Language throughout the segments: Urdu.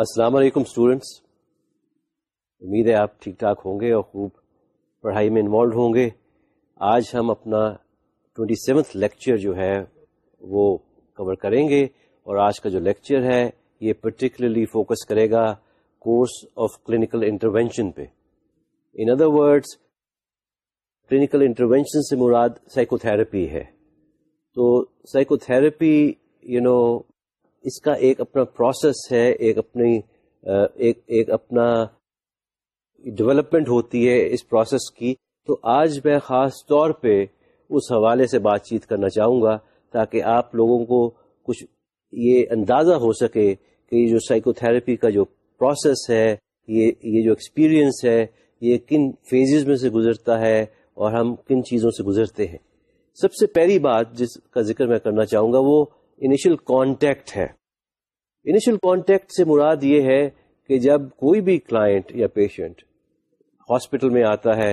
السلام علیکم اسٹوڈینٹس امید ہے آپ ٹھیک ٹھاک ہوں گے اور خوب پڑھائی میں انوالو ہوں گے. آج ہم اپنا ٹوینٹی سیونتھ لیکچر جو ہے وہ کور کریں گے اور آج کا جو لیکچر ہے یہ پرٹیکولرلی فوکس کرے گا کورس آف کلینکل انٹروینشن پہ. In other words clinical intervention سے مراد سائیکو تھراپی ہے. تو سائیکو تھراپی یو نو اس کا ایک اپنا پروسیس ہے، ایک اپنی ایک ایک اپنا ڈیولپمنٹ ہوتی ہے اس پروسیس کی۔ تو آج میں خاص طور پہ اس حوالے سے بات چیت کرنا چاہوں گا تاکہ آپ لوگوں کو کچھ یہ اندازہ ہو سکے کہ یہ جو سائیکو تھراپی کا جو پروسیس ہے، یہ یہ جو ایکسپیرئنس ہے، یہ کن فیزز میں سے گزرتا ہے اور ہم کن چیزوں سے گزرتے ہیں۔ سب سے پہلی بات جس کا ذکر میں کرنا چاہوں گا وہ انیشل کانٹیکٹ ہے۔ انیشل کانٹیکٹ سے مراد یہ ہے کہ جب کوئی بھی کلائنٹ یا پیشنٹ ہاسپٹل میں آتا ہے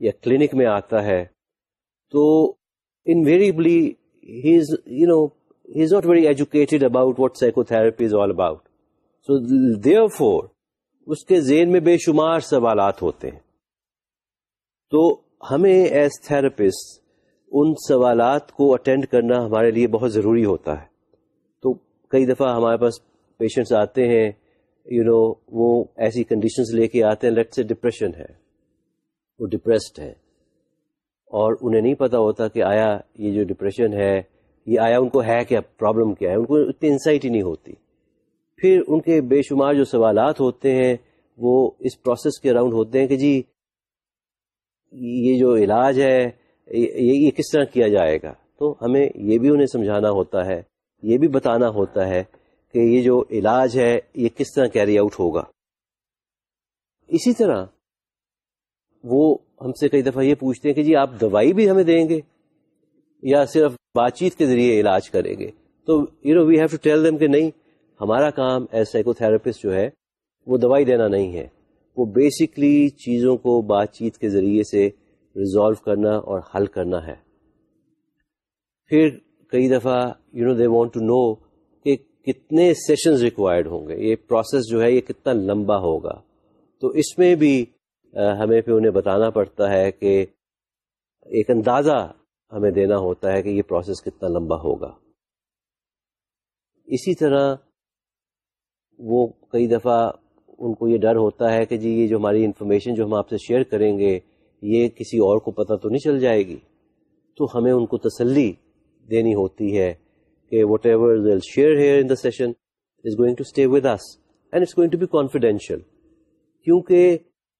یا کلینک میں آتا ہے تو invariably he is you know he is not very educated about what psychotherapy is all about so therefore اس کے ذہن میں بے شمار سوالات ہوتے ہیں۔ تو ہمیں ایز تھراپسٹ ان سوالات کو اٹینڈ کرنا ہمارے لیے بہت ضروری ہوتا ہے۔ تو کئی دفعہ ہمارے پاس پیشنٹس آتے ہیں یو you نو know, وہ ایسی کنڈیشنز لے کے آتے ہیں لیٹ سے ڈپریشن ہے وہ ڈپریسڈ ہے اور انہیں نہیں پتا ہوتا کہ آیا یہ جو ڈپریشن ہے یہ آیا ان کو ہے کیا پرابلم کیا ہے؟ ان کو اتنی انسائٹ ہی نہیں ہوتی۔ پھر ان کے بے شمار جو سوالات ہوتے ہیں وہ اس پروسیس کے اراؤنڈ ہوتے ہیں کہ جی یہ جو علاج ہے یہ کس طرح کیا جائے گا؟ تو ہمیں یہ بھی انہیں سمجھانا ہوتا ہے، یہ بھی بتانا ہوتا ہے کہ یہ جو علاج ہے، یہ کس طرح کیری آؤٹ ہوگا۔ اسی طرح وہ ہم سے کئی دفعہ یہ پوچھتے ہیں کہ جی آپ دوائی بھی ہمیں دیں گے یا صرف بات چیت کے ذریعے علاج کریں گے؟ تو you know we have to tell them کہ نہیں، ہمارا کام ایز سائیکو تھراپسٹ جو ہے، وہ دوائی دینا نہیں ہے۔ وہ بیسکلی چیزوں کو بات چیت کے ذریعے سے ریزالو کرنا اور حل کرنا ہے۔ پھر کئی دفعہ you know they want to know کہ کتنے سیشنز ریکوائرڈ ہوں گے۔ یہ پروسیس جو ہے، یہ کتنا لمبا ہوگا۔ تو اس میں بھی ہمیں پھر انہیں بتانا پڑتا ہے کہ ایک اندازہ ہمیں دینا ہوتا ہے کہ یہ پروسیس کتنا لمبا ہوگا۔ اسی طرح وہ کئی دفعہ ان کو یہ ڈر ہوتا ہے کہ جی یہ جو ہماری انفارمیشن جو ہم آپ سے شیئر کریں گے یہ کسی اور کو پتہ تو نہیں چل جائے گی۔ تو ہمیں ان کو تسلی دینی ہوتی ہے کہ whatever share here in the session is going to stay with us and it's going to be confidential کیونکہ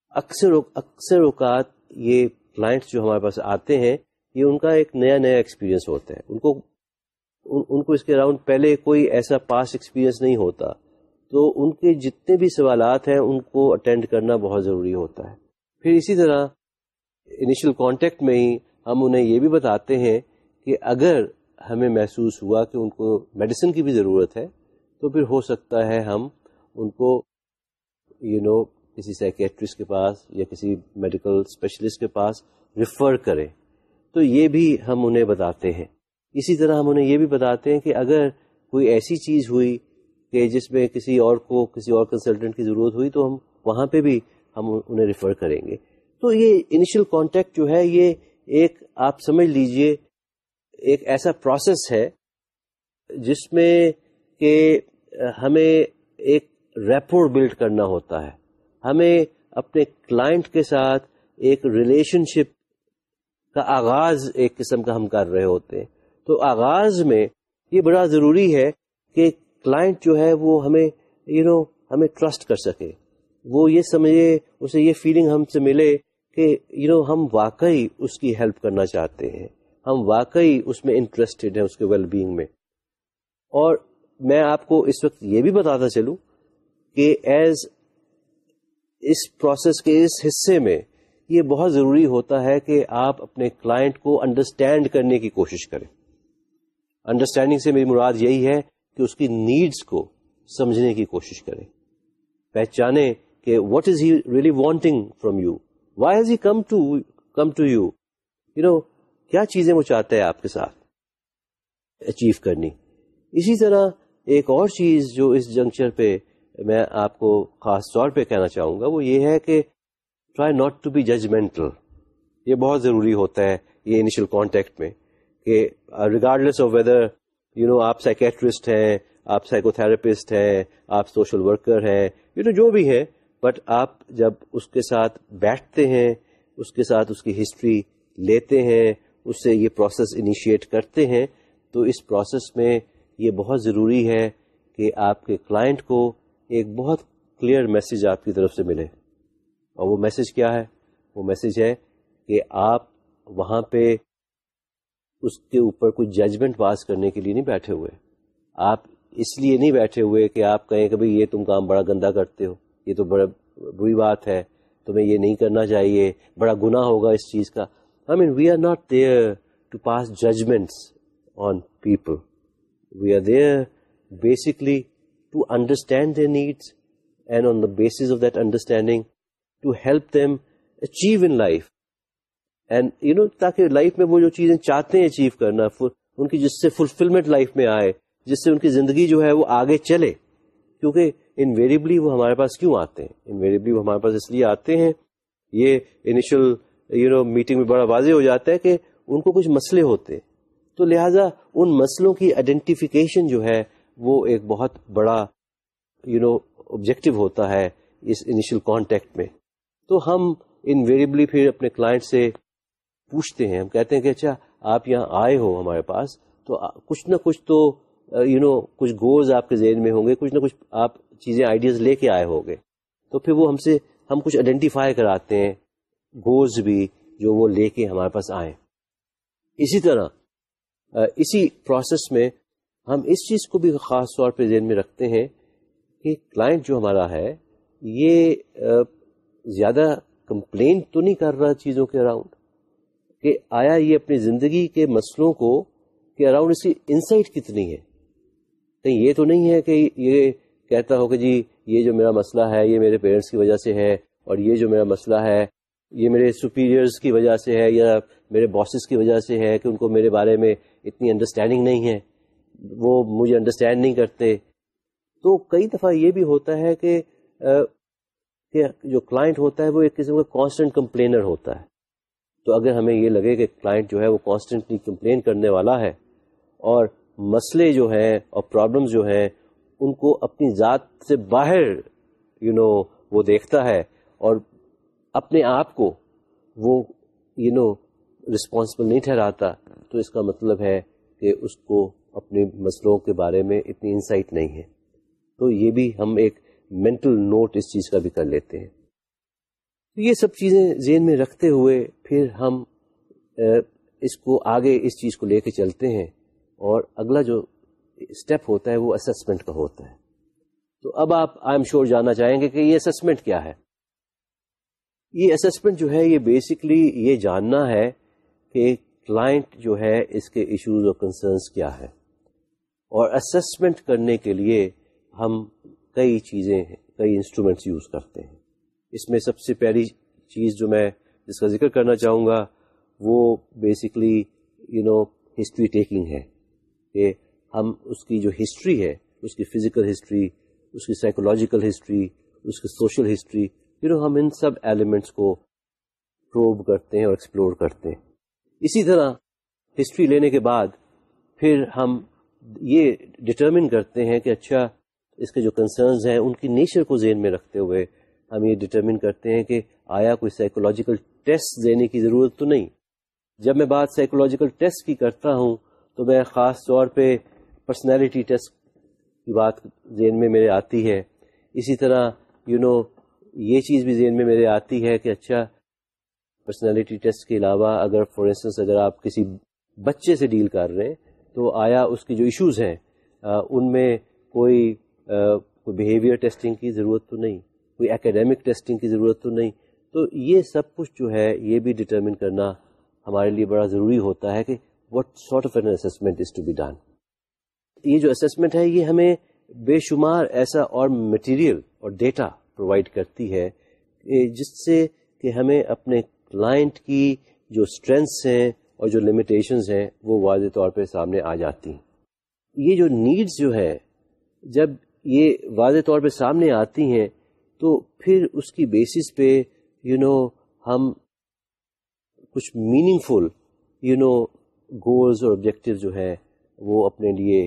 اکثر اکثر اوقات یہ کلائنٹس جو ہمارے پاس آتے ہیں، یہ ان کا ایک نیا نیا ایکسپیرئنس ہوتا ہے۔ ان کو ان کو اس کے اراؤنڈ پہلے کوئی ایسا پاس ایکسپیرئنس نہیں ہوتا۔ تو ان کے جتنے بھی سوالات ہیں، ان کو اٹینڈ کرنا بہت ضروری ہوتا ہے۔ پھر اسی طرح انیشل کانٹیکٹ میں ہی ہم انہیں یہ بھی بتاتے ہیں کہ اگر ہمیں محسوس ہوا کہ ان کو میڈیسن کی بھی ضرورت ہے تو پھر ہو سکتا ہے ہم ان کو یو you نو know, کسی سائکیٹرسٹ کے پاس یا کسی میڈیکل اسپیشلسٹ کے پاس ریفر کریں۔ تو یہ بھی ہم انہیں بتاتے ہیں۔ اسی طرح ہم انہیں یہ بھی بتاتے ہیں کہ اگر کوئی ایسی چیز ہوئی کہ جس میں کسی اور کو کسی اور کنسلٹنٹ کی ضرورت ہوئی تو ہم وہاں پہ بھی ہم انہیں ریفر کریں گے۔ تو یہ انیشل کانٹیکٹ جو ہے یہ ایک آپ سمجھ لیجیے ایک ایسا پروسیس ہے جس میں کہ ہمیں ایک ریپور بلڈ کرنا ہوتا ہے۔ ہمیں اپنے کلائنٹ کے ساتھ ایک ریلیشن شپ کا آغاز ایک قسم کا ہم کر رہے ہوتے ہیں۔ تو آغاز میں یہ بڑا ضروری ہے کہ کلائنٹ جو ہے وہ ہمیں یو نو ہمیں ٹرسٹ کر سکے۔ وہ یہ سمجھے، اسے یہ فیلنگ ہم سے ملے کہ یو نو ہم واقعی اس کی ہیلپ کرنا چاہتے ہیں۔ ہم واقعی اس میں انٹرسٹڈ ہیں اس کے ویل بینگ میں۔ اور میں آپ کو اس وقت یہ بھی بتاتا چلوں کہ ایز اس پروسیس کے اس حصے میں یہ بہت ضروری ہوتا ہے کہ آپ اپنے کلائنٹ کو انڈرسٹینڈ کرنے کی کوشش کریں۔ انڈرسٹینڈنگ سے میری مراد یہی ہے کہ اس کی نیڈس کو سمجھنے کی کوشش کریں۔ پہچانے کہ what is he really wanting from you why has he come to come to you you know کیا چیزیں وہ چاہتا ہے آپ کے ساتھ اچیو کرنی؟ اسی طرح ایک اور چیز جو اس جنکچر پہ میں آپ کو خاص طور پہ کہنا چاہوں گا، وہ یہ ہے کہ try not to be judgmental یہ بہت ضروری ہوتا ہے یہ انیشل کانٹیکٹ میں کہ regardless of whether you know آپ سائکیٹرسٹ ہیں، آپ سائیکو تھراپسٹ ہیں، آپ سوشل ورکر ہیں یو نو جو بھی ہے بٹ آپ جب اس کے ساتھ بیٹھتے ہیں، اس کے ساتھ اس کی ہسٹری لیتے ہیں، اس سے یہ پروسیس انیشیٹ کرتے ہیں، تو اس پروسیس میں یہ بہت ضروری ہے کہ آپ کے کلائنٹ کو ایک بہت کلیئر میسج آپ کی طرف سے ملے۔ اور وہ میسج کیا ہے؟ وہ میسج ہے کہ آپ وہاں پہ اس کے اوپر کوئی ججمنٹ پاس کرنے کے لیے نہیں بیٹھے ہوئے۔ آپ اس لیے نہیں بیٹھے ہوئے کہ آپ کہیں کہ بھائی یہ تم کام بڑا گندا کرتے ہو۔ یہ تو بڑا بری بات ہے، تمہیں یہ نہیں کرنا چاہیے، بڑا گنا ہوگا اس چیز کا۔ I mean we are not there to pass judgments on people we are there basically to understand their needs and on the base of that understanding to help them achieve in life and you know تاکہ لائف میں وہ جو چیزیں چاہتے ہیں اچیو کرنا ان کی جس سے فلفلمنٹ لائف میں آئے، جس سے ان کی زندگی جو ہے وہ آگے چلے۔ کیونکہ انویریبلی وہ ہمارے پاس کیوں آتے ہیں؟ انویریبلی وہ ہمارے پاس اس لیے آتے ہیں، یہ انیشل یو نو میٹنگ میں بڑا واضح ہو جاتا ہے کہ ان کو کچھ مسئلے ہوتے تو لہٰذا ان مسئلوں کی آئیڈینٹیفیکیشن جو ہے وہ ایک بہت بڑا یو نو آبجیکٹو ہوتا ہے اس انیشل کانٹیکٹ میں۔ تو ہم انویریبلی پھر اپنے کلائنٹ سے پوچھتے ہیں، ہم کہتے ہیں کہ اچھا آپ یہاں آئے ہو ہمارے پاس، تو کچھ نہ کچھ تو Uh, یو نو کچھ گولز آپ کے ذہن میں ہوں گے، کچھ نہ کچھ آپ چیزیں آئیڈیاز لے کے آئے ہوں گے۔ تو پھر وہ ہم سے، ہم کچھ آئیڈینٹیفائی کراتے ہیں گولز بھی جو وہ لے کے ہمارے پاس آئیں اسی طرح uh, اسی پروسیس میں ہم اس چیز کو بھی خاص طور پہ ذہن میں رکھتے ہیں کہ کلائنٹ جو ہمارا ہے، یہ uh, زیادہ کمپلین تو نہیں کر رہا چیزوں کے اراؤنڈ کہ آیا یہ اپنی زندگی کے مسئلوں کو کہ اراؤنڈ اس کی انسائٹ کتنی ہے۔ کہیں یہ تو نہیں ہے کہ یہ کہتا ہو کہ جی یہ جو میرا مسئلہ ہے، یہ میرے پیرنٹس کی وجہ سے ہے، اور یہ جو میرا مسئلہ ہے، یہ میرے سپیریئرس کی وجہ سے ہے، یا میرے باسز کی وجہ سے ہے کہ ان کو میرے بارے میں اتنی انڈرسٹینڈنگ نہیں ہے۔ وہ مجھے انڈرسٹینڈ نہیں کرتے۔ تو کئی دفعہ یہ بھی ہوتا ہے کہ کہ جو کلائنٹ ہوتا ہے وہ ایک قسم کا کانسٹنٹ کمپلینر ہوتا ہے۔ تو اگر ہمیں یہ لگے کہ کلائنٹ جو ہے وہ کانسٹنٹلی کمپلین کرنے والا ہے، اور مسئلے جو ہیں اور پرابلمس جو ہیں ان کو اپنی ذات سے باہر یو you نو know, وہ دیکھتا ہے اور اپنے آپ کو وہ یو نو رسپانسبل نہیں ٹھہراتا۔ تو اس کا مطلب ہے کہ اس کو اپنے مسئلوں کے بارے میں اتنی انسائٹ نہیں ہے۔ تو یہ بھی ہم ایک مینٹل نوٹ اس چیز کا بھی کر لیتے ہیں۔ یہ سب چیزیں ذہن میں رکھتے ہوئے پھر ہم اس کو آگے اس چیز کو لے کے چلتے ہیں۔ اور اگلا جو اسٹیپ ہوتا ہے وہ اسسمنٹ کا ہوتا ہے۔ تو اب آپ آئی ایم شیور جاننا چاہیں گے کہ یہ اسسمنٹ کیا ہے۔ یہ اسسمنٹ جو ہے، یہ بیسکلی یہ جاننا ہے کہ کلائنٹ جو ہے، اس کے ایشوز اور کنسرنس کیا ہے اور اسسمنٹ کرنے کے لیے ہم کئی چیزیں کئی انسٹرومینٹس یوز کرتے ہیں۔ اس میں سب سے پہلی چیز جو میں جس کا ذکر کرنا چاہوں گا، وہ basically you know history taking ہے۔ کہ ہم اس کی جو ہسٹری ہے، اس کی فزیکل ہسٹری اس کی سائیکولوجیکل ہسٹری اس کی سوشل ہسٹری یو نو ہم ان سب ایلیمنٹس کو پروو کرتے ہیں اور ایکسپلور کرتے ہیں۔ اسی طرح ہسٹری لینے کے بعد پھر ہم یہ ڈٹرمن کرتے ہیں کہ اچھا اس کے جو کنسرنز ہیں، ان کی نیچر کو ذہن میں رکھتے ہوئے ہم یہ ڈٹرمن کرتے ہیں کہ آیا کوئی سائیکولوجیکل ٹیسٹ دینے کی ضرورت تو نہیں۔ جب میں بات سائیکولوجیکل ٹیسٹ کی کرتا ہوں تو میں خاص طور پہ پرسنالٹی ٹیسٹ کی بات ذہن میں میرے آتی ہے۔ اسی طرح یو you نو know, یہ چیز بھی ذہن میں میرے آتی ہے کہ اچھا پرسنالٹی ٹیسٹ کے علاوہ اگر فار انسٹنس اگر آپ کسی بچے سے ڈیل کر رہے ہیں تو آیا اس کی جو ایشوز ہیں ان میں کوئی کوئی بیہیویئر ٹیسٹنگ کی ضرورت تو نہیں کوئی اکیڈیمک ٹیسٹنگ کی ضرورت تو نہیں۔ تو یہ سب کچھ جو ہے یہ بھی ڈٹرمن کرنا ہمارے لیے بڑا ضروری ہوتا ہے کہ what sort of an assessment is to be done یہ جو اسسمنٹ ہے یہ ہمیں بے شمار ایسا اور مٹیریل اور ڈیٹا پرووائڈ کرتی ہے جس سے کہ ہمیں اپنے کلائنٹ کی جو اسٹرینگس ہیں اور جو لمیٹیشنز ہیں وہ واضح طور پہ سامنے آ جاتی ہیں. یہ جو نیڈس جو ہے جب یہ واضح طور پہ سامنے آتی ہیں تو پھر اس کی بیسس پہ یو you نو know, ہم کچھ meaningful you know goals اور آبجیکٹو جو ہے وہ اپنے لیے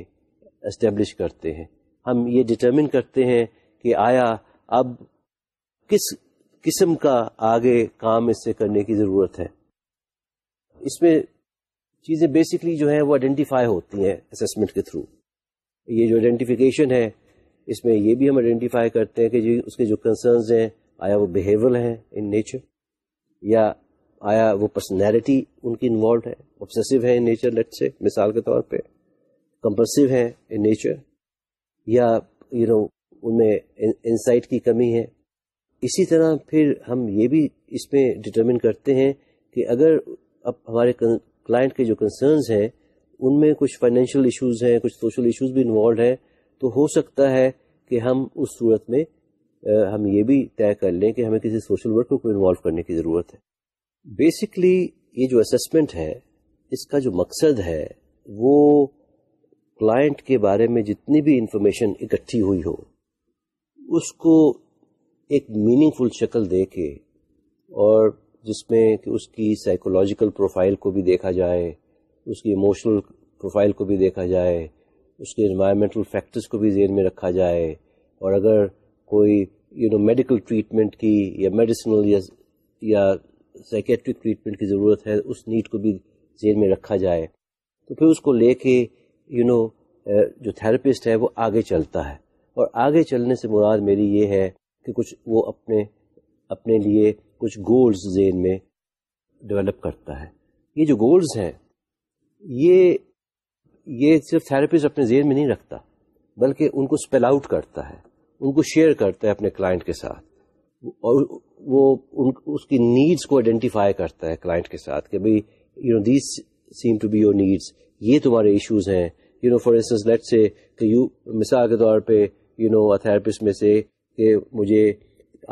اسٹیبلش کرتے ہیں۔ ہم یہ ڈٹرمن کرتے ہیں کہ آیا اب کس قسم کا آگے کام اس سے کرنے کی ضرورت ہے۔ اس میں چیزیں بیسکلی جو ہیں وہ آئیڈینٹیفائی ہوتی ہیں اسسمنٹ کے تھرو یہ جو آئیڈینٹیفیکیشن ہے، اس میں یہ بھی ہم آئیڈینٹیفائی کرتے ہیں کہ جی اس کے جو کنسرنز ہیں، آیا وہ بیہیور ہیں ان نیچر یا آیا وہ پرسنالٹی ان کی انوالوڈ ہے آبسیسو ہے ان نیچر لیٹ سے مثال کے طور پہ کمپلسو ہے ان نیچر یا یو نو ان میں انسائٹ کی کمی ہے. اسی طرح پھر ہم یہ بھی اس میں ڈٹرمن کرتے ہیں کہ اگر اب ہمارے کلائنٹ کے جو کنسرنز ہیں، ان میں کچھ فائنینشیل ایشوز ہیں، کچھ سوشل ایشوز بھی انوالوڈ ہیں، تو ہو سکتا ہے کہ ہم اس صورت میں ہم یہ بھی طے کر لیں کہ ہمیں کسی سوشل ورکر کو انوالو کرنے کی ضرورت ہے. بیسکلی یہ جو اسسمنٹ ہے، اس کا جو مقصد ہے، وہ کلائنٹ کے بارے میں جتنی بھی انفارمیشن اکٹھی ہوئی ہو، اس کو ایک میننگ فل شکل دے کے اور جس میں کہ اس کی سائیکولوجیکل پروفائل کو بھی دیکھا جائے، اس کی ایموشنل پروفائل کو بھی دیکھا جائے، اس کے انوائرمنٹل فیکٹرز کو بھی ذہن میں رکھا جائے اور اگر کوئی یو نو میڈیکل ٹریٹمنٹ کی یا میڈیسنل یا سائکیٹرک ٹریٹمنٹ کی ضرورت ہے، اس نیڈ کو بھی ذہن میں رکھا جائے۔ تو پھر اس کو لے کے یو نو جو تھراپسٹ ہے، وہ آگے چلتا ہے۔ اور آگے چلنے سے مراد میری یہ ہے کہ کچھ وہ اپنے اپنے لیے کچھ گولز ذہن میں ڈیولپ کرتا ہے۔ یہ جو گولز ہیں، یہ یہ صرف تھراپسٹ اپنے ذہن میں نہیں رکھتا، بلکہ ان کو اسپیل آؤٹ کرتا ہے، ان کو شیئر کرتا ہے اپنے کلائنٹ کے ساتھ۔ اور وہ ان اس کی نیڈس کو آئیڈینٹیفائی کرتا ہے کلائنٹ کے ساتھ کہ بھائی you know these seem to be your needs یہ تمہارے ایشوز ہیں. You know for instance let say کہ یو مثال کے طور پہ یو نو تھراپسٹ میں سے کہ مجھے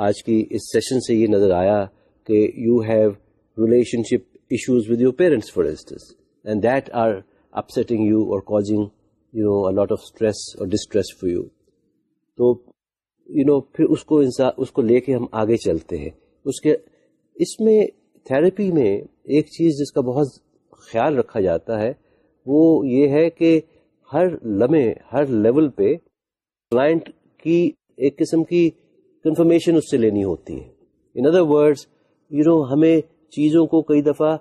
آج کی اس سیشن سے یہ نظر آیا کہ you have relationship issues with your parents for instance and that are upsetting you اور causing you know lot of stress اور ڈسٹریس فور یو تو یو نو پھر اس کو انسان اس کو لے کے ہم آگے چلتے ہیں۔ اس کے، اس میں تھراپی میں ایک چیز جس کا بہت خیال رکھا جاتا ہے، وہ یہ ہے کہ ہر لمحے، ہر لیول پہ کلائنٹ کی ایک قسم کی کنفرمیشن اس سے لینی ہوتی ہے۔ In other words you know ہمیں چیزوں کو کئی دفعہ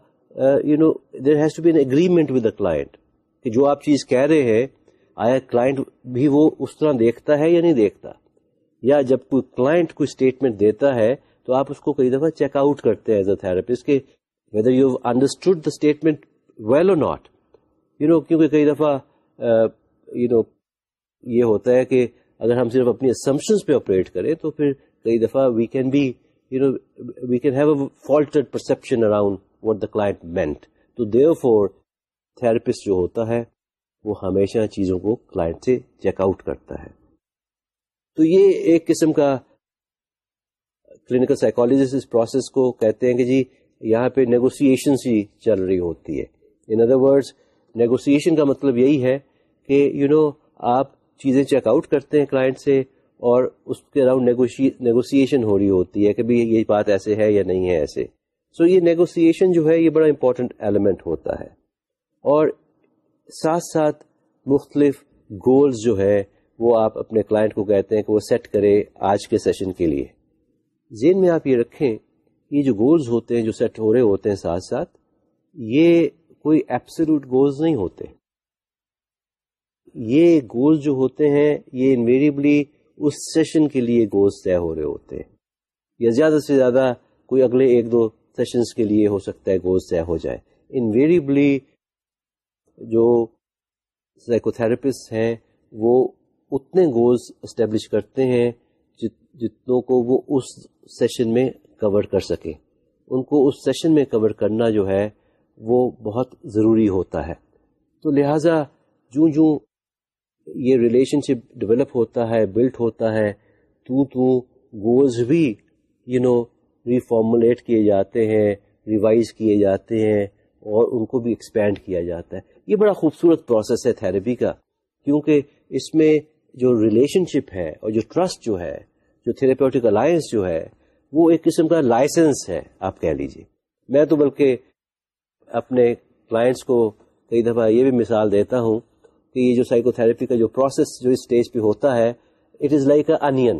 you know there has to be an agreement with the client کہ جو آپ چیز کہہ رہے ہیں، آیا کلائنٹ بھی وہ اس طرح دیکھتا ہے یا نہیں دیکھتا؟ یا جب کوئی کلائنٹ کوئی اسٹیٹمنٹ دیتا ہے تو آپ اس کو کئی دفعہ چیک آؤٹ کرتے ہیں ایز اے تھراپسٹ کہ whether you understood the statement well اور ناٹ یو نو کیونکہ کئی دفعہ یو نو یہ ہوتا ہے کہ اگر ہم صرف اپنی اسمپشنس پہ آپریٹ کریں تو پھر کئی دفعہ we can be you know we can have a faulted perception around what the client meant to Dev four therapist جو ہوتا ہے وہ ہمیشہ چیزوں کو کلائنٹ سے چیک آؤٹ کرتا ہے۔ تو یہ ایک قسم کا کلینکل سائیکولوجسٹ اس پروسیس کو کہتے ہیں کہ جی یہاں پہ نیگوسیشن ہی چل رہی ہوتی ہے۔ ان ادر ورڈس نیگوسیشن کا مطلب یہی ہے کہ یو you نو know, آپ چیزیں چیک آؤٹ کرتے ہیں کلائنٹ سے اور اس کے اراؤنڈ نیگوسیشن ہو رہی ہوتی ہے کہ بھائی یہ بات ایسے ہے یا نہیں ہے ایسے۔ سو so یہ نیگوسیشن جو ہے یہ بڑا امپورٹنٹ ایلیمنٹ ہوتا ہے۔ اور ساتھ ساتھ مختلف گولز جو ہے وہ آپ اپنے کلائنٹ کو کہتے ہیں کہ وہ سیٹ کرے آج کے سیشن کے لیے۔ ذہن میں آپ یہ رکھیں یہ جو گولز ہوتے ہیں، جو سیٹ ہو رہے ہوتے ہیں ساتھ ساتھ، یہ کوئی ایپسلوٹ گولز نہیں ہوتے۔ یہ گولز جو ہوتے ہیں، یہ انویریبلی اس سیشن کے لیے گولز طے ہو رہے ہوتے ہیں۔ یا زیادہ سے زیادہ کوئی اگلے ایک دو سیشنز کے لیے ہو سکتا ہے گولز طے ہو جائے انویریبلی جو سائیکو تھراپسٹ ہیں، وہ اتنے گولز اسٹیبلش کرتے ہیں جتنوں کو وہ اس سیشن میں کور کر سکے۔ ان کو اس سیشن میں کور کرنا جو ہے وہ بہت ضروری ہوتا ہے۔ تو لہذا جو جو یہ ریلیشن شپ ڈیولپ ہوتا ہے بلٹ ہوتا ہے تو تو گولز بھی یو نو ریفارمولیٹ کیے جاتے ہیں ریوائز کیے جاتے ہیں اور ان کو بھی ایکسپینڈ کیا جاتا ہے۔ یہ بڑا خوبصورت پروسیس ہے تھراپی کا، کیونکہ اس میں جو ریلیشن شپ ہے اور جو ٹرسٹ جو ہے، جو تھراپیوٹک الائنس جو ہے، وہ ایک قسم کا لائسنس ہے، آپ کہہ لیجیے میں تو بلکہ اپنے کلائنٹس کو کئی دفعہ یہ بھی مثال دیتا ہوں کہ یہ جو سائیکو تھراپی کا جو پروسیس جو اس اسٹیج پہ ہوتا ہے اٹ از لائک اے انین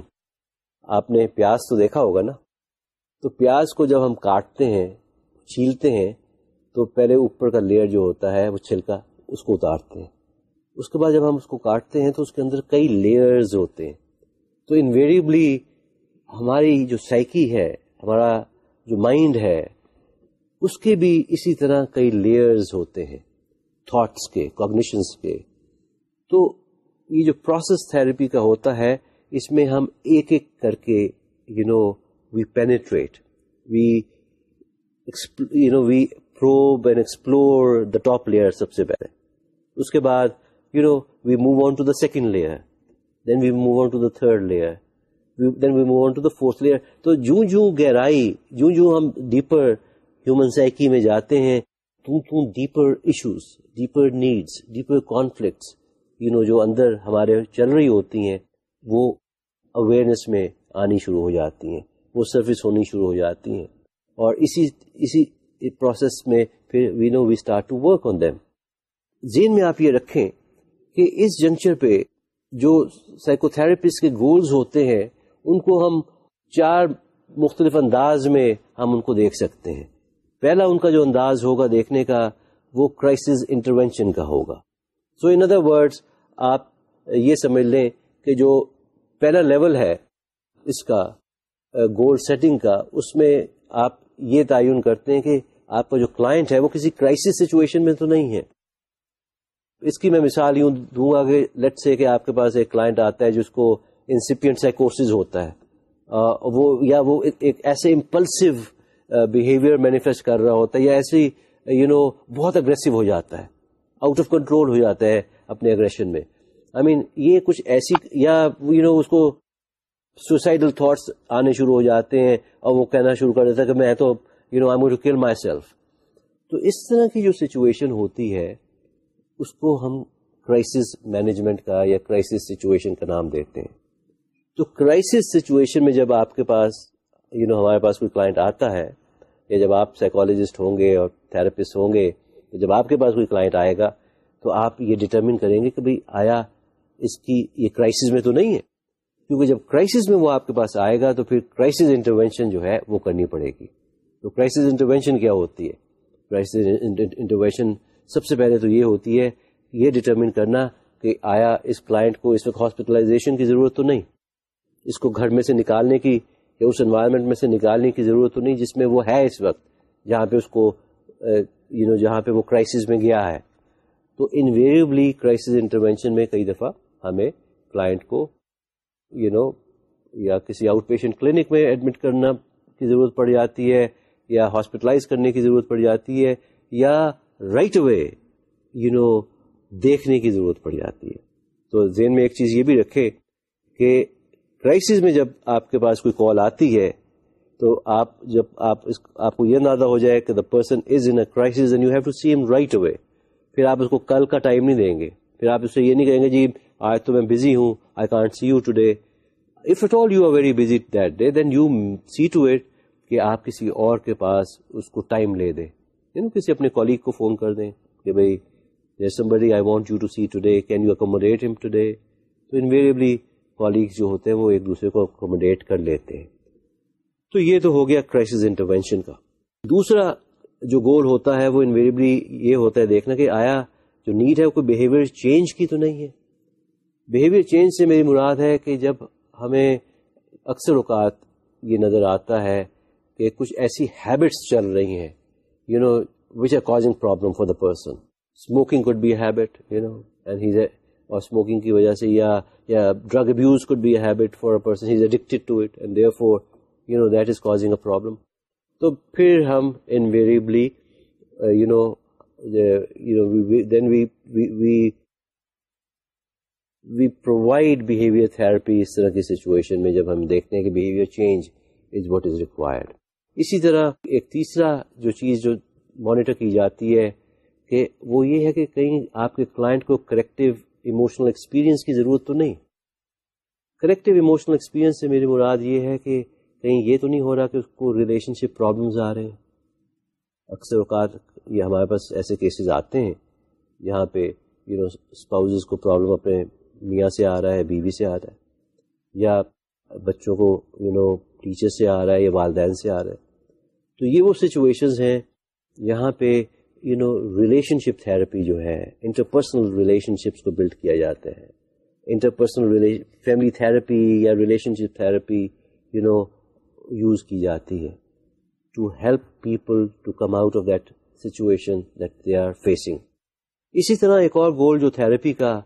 آپ نے پیاز تو دیکھا ہوگا نا؟ تو پیاز کو جب ہم کاٹتے ہیں، چھیلتے ہیں، تو پہلے اوپر کا لیئر جو ہوتا ہے، وہ چھلکا، اس کو اتارتے ہیں۔ اس کے بعد جب ہم اس کو کاٹتے ہیں تو اس کے اندر کئی لیئرز ہوتے ہیں۔ تو انویریبلی ہماری جو سائیکی ہے، ہمارا جو مائنڈ ہے، اس کے بھی اسی طرح کئی لیئرز ہوتے ہیں۔ تھاٹس کے کوگنیشنس کے۔ تو یہ جو پروسیس تھراپی کا ہوتا ہے، اس میں ہم ایک ایک کر کے you know we penetrate we you know we probe and explore the top layer سب سے پہلے۔ اس کے بعد you know we move on to the second layer then we move on to the third layer then we move on to the fourth layer تو جو جو گہرائی جو جو ہم ڈیپر ہیومن سائیکی میں جاتے ہیں تو تو deeper issues deeper needs deeper conflicts you know جو اندر ہمارے چل رہی ہوتی ہیں، وہ اویئرنیس میں آنی شروع ہو جاتی ہیں، وہ سروس ہونی شروع ہو جاتی ہیں. اور اسی اسی پروسیس میں پھر we know we start to work on them زین میں آپ یہ رکھیں کہ اس جنکچر پہ جو سائیکو تھراپسٹ کے گولز ہوتے ہیں، ان کو ہم چار مختلف انداز میں ہم ان کو دیکھ سکتے ہیں۔ پہلا ان کا جو انداز ہوگا دیکھنے کا، وہ کرائسس انٹروینشن کا ہوگا۔ سو ان ادر ورڈس آپ یہ سمجھ لیں کہ جو پہلا لیول ہے اس کا گول سیٹنگ کا، اس میں آپ یہ تعین کرتے ہیں کہ آپ کا جو کلائنٹ ہے، وہ کسی کرائسس سچویشن میں تو نہیں ہے۔ اس کی میں مثال یوں دوں گا کہ لیٹ سے کہ آپ کے پاس ایک کلائنٹ آتا ہے جس کو انسپینٹ سائیکوسز ہوتا ہے وہ یا وہ ایک ایسے امپلسو بہیویئر مینیفیسٹ کر رہا ہوتا ہے یا ایسی یو نو بہت اگریسو ہو جاتا ہے آؤٹ آف کنٹرول ہو جاتا ہے اپنے اگریشن میں۔ آئی مین یہ کچھ ایسی، یا یو نو اس کو سوسائڈل تھاٹس آنے شروع ہو جاتے ہیں اور وہ کہنا شروع کر دیتا ہے کہ میں تو you know I to kill my self تو اس طرح کی جو سچویشن ہوتی ہے اس کو ہم کرائسس مینجمنٹ کا یا کرائسس سچویشن کا نام دیتے ہیں۔ تو کرائسس سچویشن میں جب آپ کے پاس یو you نو know, ہمارے پاس کوئی کلائنٹ آتا ہے یا جب آپ سائیکالوجسٹ ہوں گے اور تھراپسٹ ہوں گے تو جب آپ کے پاس کوئی کلائنٹ آئے گا تو آپ یہ ڈٹرمن کریں گے کہ بھائی آیا اس کی یہ کرائسس میں تو نہیں ہے۔ کیونکہ جب کرائسس میں وہ آپ کے پاس آئے گا تو پھر کرائسس انٹروینشن جو ہے وہ کرنی پڑے گی۔ تو کرائسس انٹروینشن کیا ہوتی ہے؟ کرائسس انٹروینشن سب سے پہلے تو یہ ہوتی ہے، یہ ڈٹرمن کرنا کہ آیا اس کلائنٹ کو اس وقت ہاسپٹلائزیشن کی ضرورت تو نہیں۔ اس کو گھر میں سے نکالنے کی یا اس انوائرمنٹ میں سے نکالنے کی ضرورت تو نہیں جس میں وہ ہے اس وقت، جہاں پہ اس کو یو نو جہاں پہ وہ کرائسس میں گیا ہے۔ تو انویریبلی کرائسس انٹروینشن میں کئی دفعہ ہمیں کلائنٹ کو یو نو یا کسی آؤٹ پیشنٹ کلینک میں ایڈمٹ کرنا کی ضرورت پڑ جاتی ہے یا ہاسپٹلائز کرنے کی ضرورت پڑ جاتی ہے یا رائٹ وے یو نو دیکھنے کی ضرورت پڑ جاتی ہے۔ تو ذہن میں ایک چیز یہ بھی رکھے کہ کرائسس میں جب آپ کے پاس کوئی کال آتی ہے، تو آپ جب آپ اس، آپ کو یہ اندازہ ہو جائے کہ the person is in crisis and you have to see him right away پھر آپ اس کو کل کا ٹائم نہیں دیں گے۔ پھر آپ اس سے یہ نہیں کہیں گے جی آج تو میں بزی ہوں I can't see you today if at all you are very busy that day then you see to it کہ آپ کسی اور کے پاس اس کو ٹائم لے دیں۔ یعنی کسی اپنے کالیگ کو فون کر دیں کہ بھائی somebody I want you to see today, can you accommodate him today? تو انویریبلی کالیگس جو ہوتے ہیں وہ ایک دوسرے کو اکوموڈیٹ کر لیتے ہیں۔ تو یہ تو ہو گیا کرائسس انٹروینشن کا۔ دوسرا جو گول ہوتا ہے وہ انویریبلی یہ ہوتا ہے دیکھنا کہ آیا جو نیڈ ہے وہ کوئی بہیویئر چینج کی تو نہیں ہے۔ بہیویئر چینج سے میری مراد ہے کہ جب ہمیں اکثر اوقات یہ نظر آتا ہے کہ کچھ ایسی ہیبٹس چل رہی ہیں۔ You know which are causing problem for the person smoking could be habit you know and has a اور اسموکنگ کی وجہ سے یا یا drug abuse could be habit for a person has addicted to it and therefore you know that is causing a problem تو پھر ہم invariably you know then we we provide behaviour therapy اس طرح کی سچویشن میں جب ہم دیکھتے ہیں کہ behaviour change is what is required اسی طرح ایک تیسرا جو چیز جو مانیٹر کی جاتی ہے کہ وہ یہ ہے کہ کہیں آپ کے کلائنٹ کو کریکٹو ایموشنل ایکسپیرئنس کی ضرورت تو نہیں۔ کریکٹیو ایموشنل ایکسپیرئنس سے میری مراد یہ ہے کہ کہیں یہ تو نہیں ہو رہا کہ اس کو ریلیشن شپ پرابلمز آ رہے ہیں۔ اکثر اوقات یہ ہمارے پاس ایسے کیسز آتے ہیں جہاں پہ یو نو اسپاؤز کو پرابلم اپنے میاں سے آ رہا ہے، بیوی سے آ رہا ہے، یا بچوں کو یو نو ٹیچر سے آ رہا ہے یا والدین سے آ رہا ہے۔ تو یہ وہ سچویشنز ہیں جہاں پہ you know relationship therapy جو ہے انٹرپرسنل ریلیشن شپس کو بلڈ کیا جاتا ہے۔ انٹرپرسنل فیملی تھراپی یا relationship therapy you know use کی جاتی ہے۔ To help people to come out of that situation that they are facing اسی طرح ایک اور گول جو تھراپی کا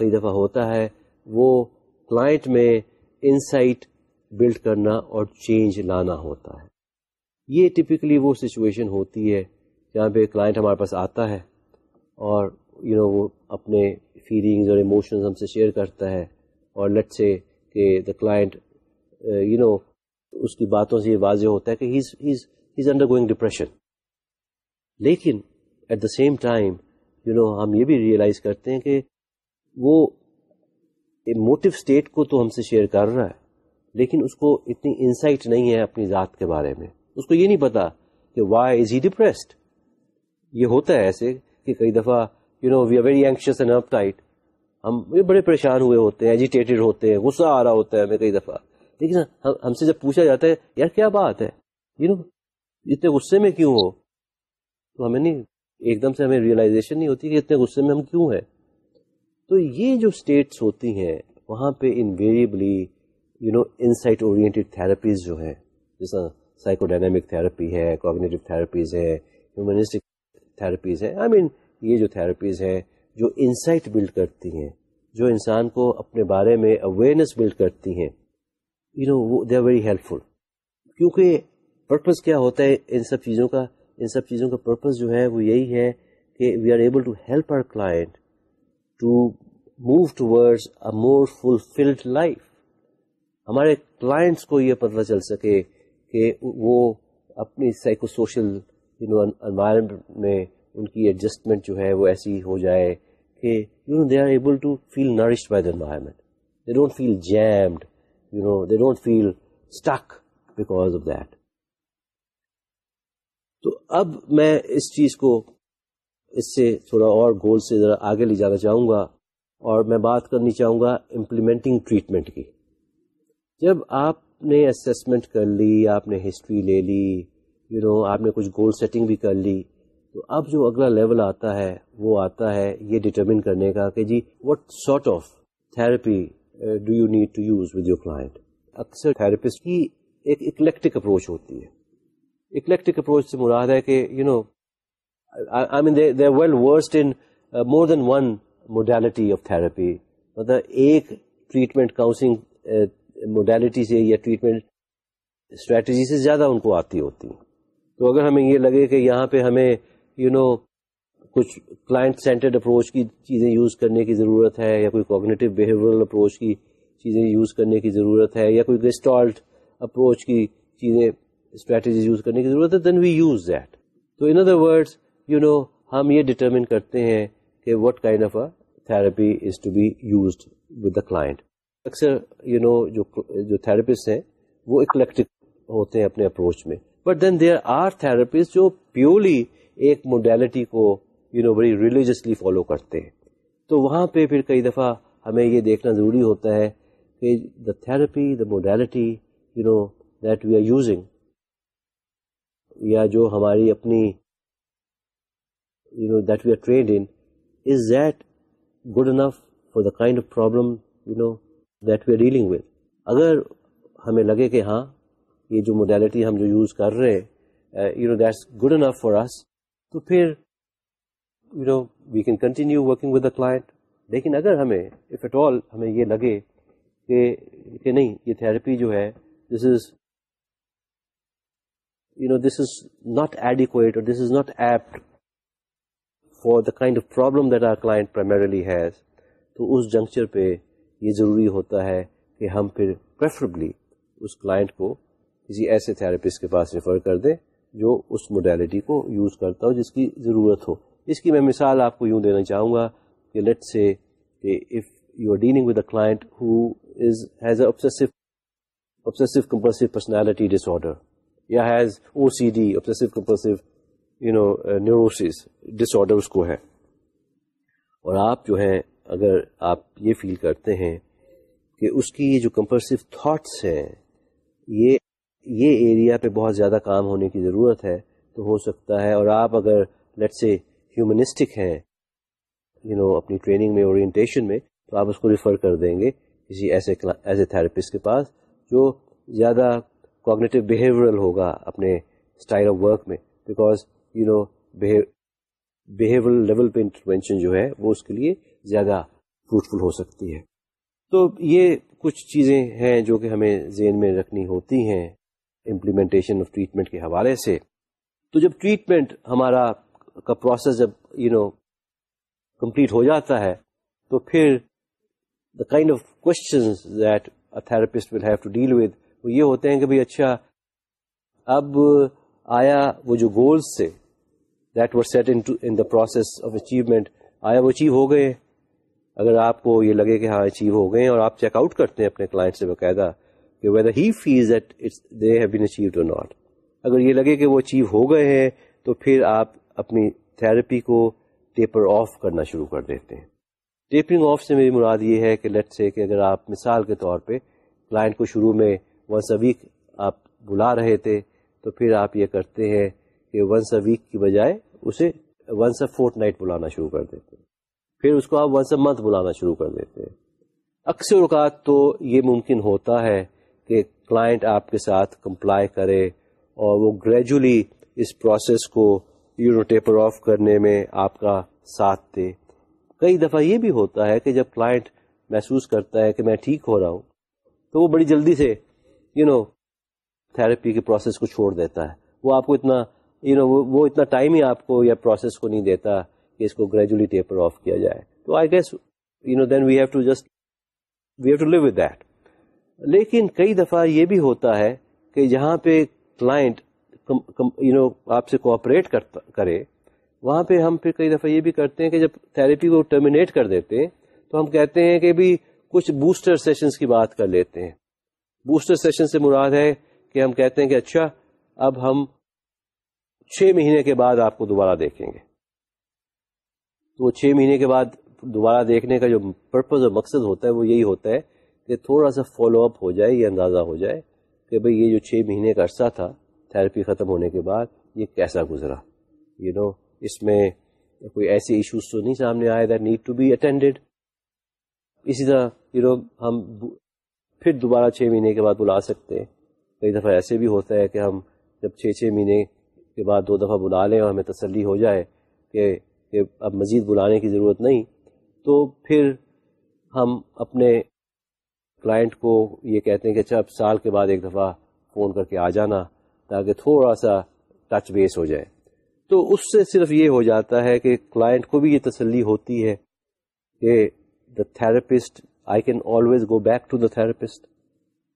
کئی دفعہ ہوتا ہے، وہ کلائنٹ میں انسائٹ بلڈ کرنا اور چینج لانا ہوتا ہے۔ یہ ٹپکلی وہ سچویشن ہوتی ہے جہاں پہ کلائنٹ ہمارے پاس آتا ہے اور یو نو وہ اپنے فیلنگز اور ایموشنز ہم سے شیئر کرتا ہے اور لٹ سے کہ دا کلائنٹ یو نو اس کی باتوں سے یہ واضح ہوتا ہے کہ ہیز انڈر گوئنگ ڈپریشن لیکن at the same time you know ہم یہ بھی ریئلائز کرتے ہیں کہ وہ موٹو اسٹیٹ کو تو ہم سے شیئر کر رہا ہے، لیکن اس کو اتنی انسائٹ نہیں ہے اپنی ذات کے بارے میں۔ اس کو یہ نہیں پتا کہ وائی از ہی ڈپریسڈ یہ ہوتا ہے ایسے کہ کئی دفعہ you know we are very anxious and uptight ہم بڑے پریشان ہوئے ہوتے ہیں ایجیٹیٹڈ ہوتے ہیں، غصہ آ رہا ہوتا ہے ہمیں کئی دفعہ. لیکن ہاں، ہم سے جب پوچھا جاتا ہے، یار، کیا بات ہے? یو نو اتنے غصے میں کیوں ہو؟ تو ہمیں نہیں، ایک دم سے ہمیں ریئلائزیشن نہیں ہوتی کہ اتنے غصے میں ہم کیوں ہیں؟ تو یہ جو اسٹیٹس ہوتی ہیں، وہاں پہ invariably you know insight oriented therapies جو ہیں، جیسا سائیکو ڈائنامک تھراپی ہے کوگنیٹو تھراپیز ہے ہیومنسٹک تھراپیز ہے آئی مین یہ جو تھراپیز ہیں جو انسائٹ بلڈ کرتی ہیں، جو انسان کو اپنے بارے میں اویئرنیس بلڈ کرتی ہیں you know they are very helpful کیونکہ پرپز کیا ہوتا ہے ان سب چیزوں کا، ان سب چیزوں کا پرپز جو ہے وہ یہی ہے کہ we are able to help our client to move toward a more fulfilled life ہمارے کلائنٹس کو یہ پتہ چل سکے کہ وہ اپنی psychosocial you know environment میں ان کی ایڈجسٹمنٹ جو ہے وہ ایسی ہو جائے کہ you know they are able to feel nourished by the environment they don't feel jammed you know they don't feel stuck because of that تو اب میں اس چیز کو اس سے تھوڑا اور گول سے ذرا آگے لے جانا چاہوں گا اور میں بات کرنی چاہوں گا امپلیمنٹنگ ٹریٹمنٹ کی۔ جب آپ نے اسسمنٹ کر لی، آپ نے ہسٹری لے لی یو نو آپ نے کچھ گول سیٹنگ بھی کر لی، تو اب جو اگلا لیول آتا ہے، وہ آتا ہے یہ ڈٹرمن کرنے کا کہ جی what sort of therapy do you need to use with your client اکثر تھراپسٹ کی ایک اکلیکٹک اپروچ ہوتی ہے۔ اکلیکٹک اپروچ سے مراد ہے کہ you know I mean they well versed in more than one modality of therapy مطلب ایک ٹریٹمنٹ کاؤنسلنگ موڈیلٹی سے یا ٹریٹمنٹ اسٹریٹجی سے زیادہ ان کو آتی ہوتی ہیں۔ تو اگر ہمیں یہ لگے کہ یہاں پہ ہمیں یو نو کچھ کلائنٹ سینٹرڈ اپروچ کی چیزیں یوز کرنے کی ضرورت ہے یا کوئی کوگنیٹو بہیورل اپروچ کی چیزیں یوز کرنے کی ضرورت ہے یا کوئی گیسٹالٹ اپروچ کی چیزیں اسٹریٹجیز یوز کرنے کی ضرورت ہے دین وی یوز دیٹ تو in other words you know ہم یہ ڈٹرمن کرتے ہیں کہ what kind of a therapy is to be used with the client اکثر یو نو جو تھراپسٹ ہیں، وہ اکلیکٹک ہوتے ہیں اپنے اپروچ میں. But then there are therapists جو پیورلی ایک موڈیلٹی کو یو نو بڑی ریلیجسلی فالو کرتے ہیں. تو وہاں پہ پھر کئی دفعہ ہمیں یہ دیکھنا ضروری ہوتا ہے کہ the therapy the modality you know that we are using یا جو ہماری اپنی you know that we are trained in is that good enough for the kind of problem you know that we are dealing with اگر ہمیں لگے کہ ہاں یہ جو موڈیلٹی ہم جو یوز کر رہے ہیں you know that's good enough for us تو پھر you know we can continue working with the client لیکن اگر ہمیں اف ایٹ آل ہمیں یہ لگے کہ کہ نہیں، یہ تھراپی جو ہے this is you know this is not adequate اور this is not apt for the kind of problem that our client primarily has تو اس جنکچر پہ یہ ضروری ہوتا ہے کہ ہم پھر پریفریبلی اس کلائنٹ کو کسی ایسے تھراپسٹ کے پاس ریفر کر دیں جو اس موڈیلٹی کو یوز کرتا ہو جس کی ضرورت ہو۔ اس کی میں مثال آپ کو یوں دینا چاہوں گا کہ لیٹ سے کہ if you are dealing with a client who is has an obsessive obsessive compulsive personality disorder یا has O C D obsessive compulsive you know neurosis disorder اس کو ہے۔ اور آپ جو ہیں اگر آپ یہ فیل کرتے ہیں کہ اس کی یہ جو کمپلسو تھاٹس ہیں، یہ یہ ایریا پہ بہت زیادہ کام ہونے کی ضرورت ہے، تو ہو سکتا ہے اور آپ اگر لیٹ سے ہیومنسٹک ہیں یو نو اپنی ٹریننگ میں اورینٹیشن میں، تو آپ اس کو ریفر کر دیں گے کسی ایسے ایز اے تھراپسٹ کے پاس جو زیادہ کوگنیٹو بہیورل ہوگا اپنے اسٹائل آف ورک میں because you know behaviour level پہ انٹروینشن جو ہے، وہ اس کے لیے زیادہ فروٹفل ہو سکتی ہے۔ تو یہ کچھ چیزیں ہیں جو کہ ہمیں ذہن میں رکھنی ہوتی ہیں امپلیمنٹیشن آف ٹریٹمنٹ کے حوالے سے۔ تو جب ٹریٹمنٹ ہمارا کا پروسیس جب یو نو کمپلیٹ ہو جاتا ہے، تو پھر the kind of question that therapist will have to deal with وہ یہ ہوتے ہیں کہ بھائی اچھا اب آیا وہ جو گولس سے that were set in the process of achievement آیا وہ اچیو ہو گئے۔ اگر آپ کو یہ لگے کہ ہاں اچیو ہو گئے اور آپ چیک آؤٹ کرتے ہیں اپنے کلائنٹ سے باقاعدہ کہ whether he feels that they have been achieved اور ناٹ اگر یہ لگے کہ وہ اچیو ہو گئے ہیں تو پھر آپ اپنی تھراپی کو ٹیپر آف کرنا شروع کر دیتے ہیں۔ ٹیپرنگ آف سے میری مراد یہ ہے کہ لیٹ سے کہ اگر آپ مثال کے طور پہ کلائنٹ کو شروع میں ونس اے ویک آپ بلا رہے تھے تو پھر آپ یہ کرتے ہیں کہ ونس اے ویک کی بجائے اسے ونس اے فورتھ نائٹ بلانا شروع کر دیتے ہیں۔ پھر اس کو آپ ونس اے منتھ بلانا شروع کر دیتے ہیں۔ اکثر اوقات تو یہ ممکن ہوتا ہے کہ کلائنٹ آپ کے ساتھ کمپلائی کرے اور وہ گریجولی اس پروسیس کو یو نو ٹیپر آف کرنے میں آپ کا ساتھ دے۔ کئی دفعہ یہ بھی ہوتا ہے کہ جب کلائنٹ محسوس کرتا ہے کہ میں ٹھیک ہو رہا ہوں، تو وہ بڑی جلدی سے یو نو تھراپی کے پروسیس کو چھوڑ دیتا ہے۔ وہ آپ کو اتنا یو نو وہ اتنا ٹائم ہی آپ کو یا پروسیس کو نہیں دیتا کہ اس کو گریجولی ٹیپر آف کیا جائے۔ تو I guess you know then we have to just we have to live with that لیکن کئی دفعہ یہ بھی ہوتا ہے کہ جہاں پہ کلائنٹ یو نو آپ سے کوآپریٹ کرے، وہاں پہ ہم پھر کئی دفعہ یہ بھی کرتے ہیں کہ جب تھراپی کو ٹرمینیٹ کر دیتے ہیں، تو ہم کہتے ہیں کہ بھی کچھ بوسٹر سیشنز کی بات کر لیتے ہیں۔ بوسٹر سیشن سے مراد ہے کہ ہم کہتے ہیں کہ اچھا اب ہم چھ مہینے کے بعد آپ کو دوبارہ دیکھیں گے۔ تو وہ چھ مہینے کے بعد دوبارہ دیکھنے کا جو پرپز اور مقصد ہوتا ہے وہ یہی ہوتا ہے کہ تھوڑا سا فالو اپ ہو جائے یہ اندازہ ہو جائے کہ بھئی یہ جو چھ مہینے کا عرصہ تھا تھراپی ختم ہونے کے بعد یہ کیسا گزرا؟ یو نو اس میں کوئی ایسے ایشوز تو نہیں سامنے آئے that need to be attended اسی طرح یو نو ہم پھر دوبارہ چھ مہینے کے بعد بلا سکتے ہیں. کئی دفعہ ایسے بھی ہوتا ہے کہ ہم جب چھ چھ مہینے کے بعد دو دفعہ بلا لیں اور ہمیں تسلی ہو جائے کہ کہ اب مزید بلانے کی ضرورت نہیں، تو پھر ہم اپنے کلائنٹ کو یہ کہتے ہیں کہ اچھا اب سال کے بعد ایک دفعہ فون کر کے آ جانا تاکہ تھوڑا سا ٹچ بیس ہو جائے۔ تو اس سے صرف یہ ہو جاتا ہے کہ کلائنٹ کو بھی یہ تسلی ہوتی ہے کہ the therapist I can always go back to the therapist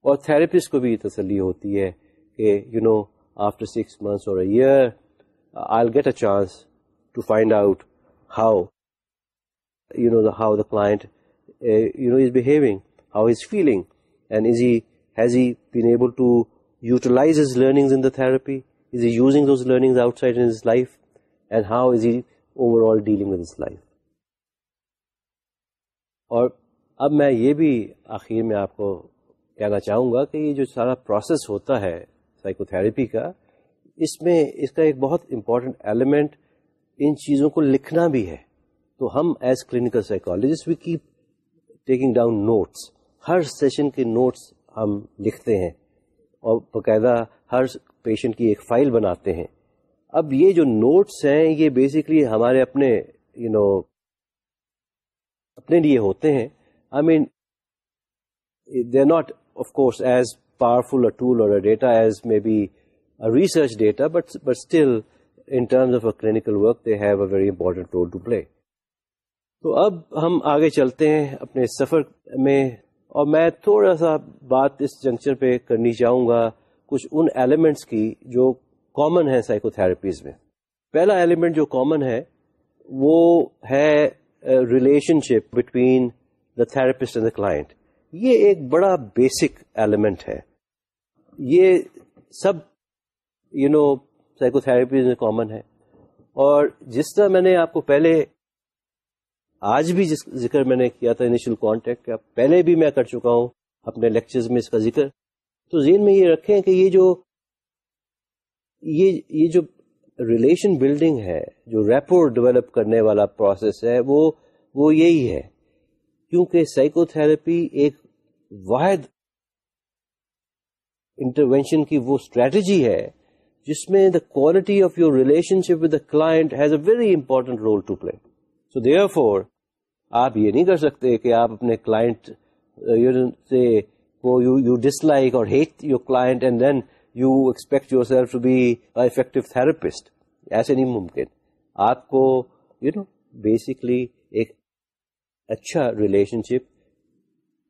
اور تھراپسٹ کو بھی یہ تسلی ہوتی ہے کہ you know after six months اور year I get a chance to find out how you know how the client you know is behaving how is feeling and is he has he been able to utilise his learning in the therapy is he using those learning out side in his life and how is he overall dealing with his life اور اب میں یہ بھی آخر میں آپ کو کہنا چاہوں گا کہ یہ جو سارا پروسیس ہوتا ہے سائیکو تھراپی کا، اس میں اس کا ایک بہت امپورٹنٹ ایلیمنٹ ان چیزوں کو لکھنا بھی ہے۔ تو ہم as clinical psychologist we keep taking down notes Hare session کے نوٹس ہم لکھتے ہیں اور باقاعدہ ہر پیشنٹ کی ایک فائل بناتے ہیں۔ اب یہ جو نوٹس ہیں یہ بیسکلی ہمارے اپنے یو you نو know, اپنے لیے ہوتے ہیں۔ I mean they are not of course as powerful tool اور data as may be research data but but still in terms of a clinical work they have a very important role to play تو اب ہم آگے چلتے ہیں اپنے سفر میں، اور میں تھوڑا سا بات اس جنکچر پہ کرنی چاہوں گا کچھ ان ایلیمنٹس کی جو کامن ہے سائیکو تھراپیز میں۔ پہلا ایلیمنٹ جو کامن ہے، وہ ہے relationship between the therapist and the client یہ ایک بڑا بیسک ایلیمنٹ ہے۔ یہ سب یو نو سائیکو تھراپیز میں کامن ہے اور جس طرح میں نے آپ کو پہلے آج بھی جس ذکر میں نے کیا تھا انیشل کانٹیکٹ کا، پہلے بھی میں کر چکا ہوں اپنے لیکچرز میں اس کا ذکر۔ تو ذہن میں یہ رکھیں کہ یہ جو، یہ یہ جو ریلیشن بلڈنگ ہے، جو ریپور ڈیولپ کرنے والا پروسیس ہے، وہ وہ یہی ہے۔ کیونکہ سائیکو تھراپی ایک واحد انٹروینشن کی وہ اسٹریٹجی ہے جس میں the quality of your relationship with the client has a very important role to play so therefore آپ یہ نہیں کر سکتے کہ آپ اپنے کلائنٹ uh, سے یو ڈس لائک اور hate your client and then you expect yourself to be effective therapist ایسے نہیں ممکن. آپ کو یو نو بیسکلی ایک اچھا ریلیشن شپ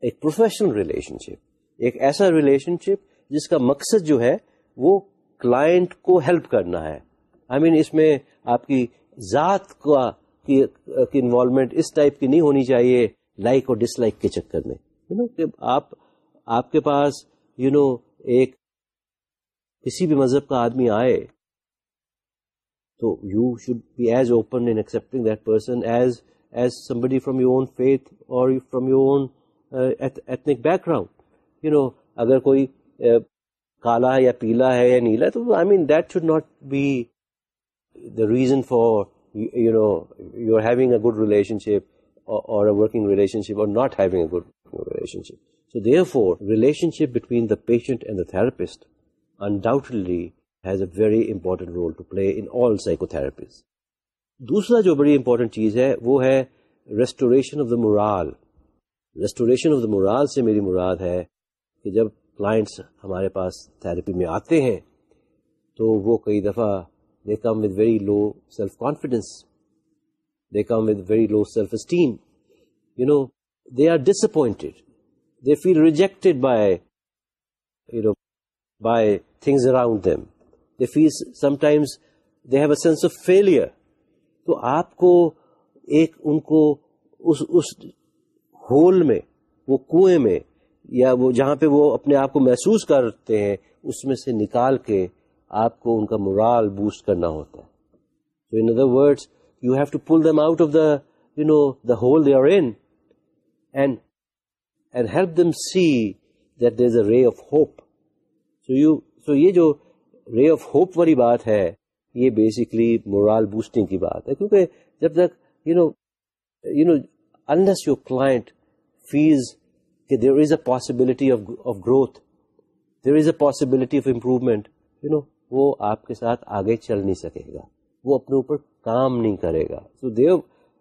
ایک پروفیشنل ریلیشن شپ ایک ایسا ریلیشن شپ جس کا مقصد جو ہے وہ کلائنٹ کو ہیلپ کرنا ہے۔ آئی I مین mean, اس میں آپ کی ذات کا کی انوالومنٹ اس ٹائپ کی نہیں ہونی چاہیے لائک اور ڈس لائک کے چکر میں۔ یو نو کہ آپ آپ کے پاس یو نو ایک کسی بھی مذہب کا آدمی آئے تو you should be as open in accepting that person as as somebody from your own faith اور from your own ethnic background you know اگر کوئی uh, کالا ہے یا پیلا ہے یا نیلا تو I mean that should not be the reason for you know you are having a good relationship اور ورکنگ ریلیشن شپ اور not having a good relationship so therefore relationship between the patient and the therapist undoubtedly has a very important role to play in all psychotherapies دوسرا جو بڑی امپورٹنٹ چیز ہے، وہ ہے restoration of the morale restoration of the morale سے میری مراد ہے کہ جب کلائنٹس ہمارے پاس تھراپی میں آتے ہیں، تو وہ کئی دفعہ they come with very low self confidence they come with very low self esteem you know they are disappointed they feel rejected by you know by things around them they feel sometimes they have a sense of failure تو آپ کو ایک ان کو اس اس ہول میں، وہ کنویں میں یا وہ جہاں پہ وہ اپنے آپ کو محسوس کرتے ہیں، اس میں سے نکال کے آپ کو ان کا مرال بوسٹ کرنا ہوتا ہے۔ تو in other words you have to pull them out of the you know the hole they are in and and help them see that there is a ray of hope so you so یہ جو رے آف ہوپ والی بات ہے، یہ بیسکلی مورال بوسٹنگ کی بات ہے۔ کیونکہ جب تک you know you know unless your client feels کہ there is a possibility of growth there is a possibility of improvement you know وہ آپ کے ساتھ آگے چل نہیں سکے گا. وہ اپنے اوپر کام نہیں کرے گا. سو دیو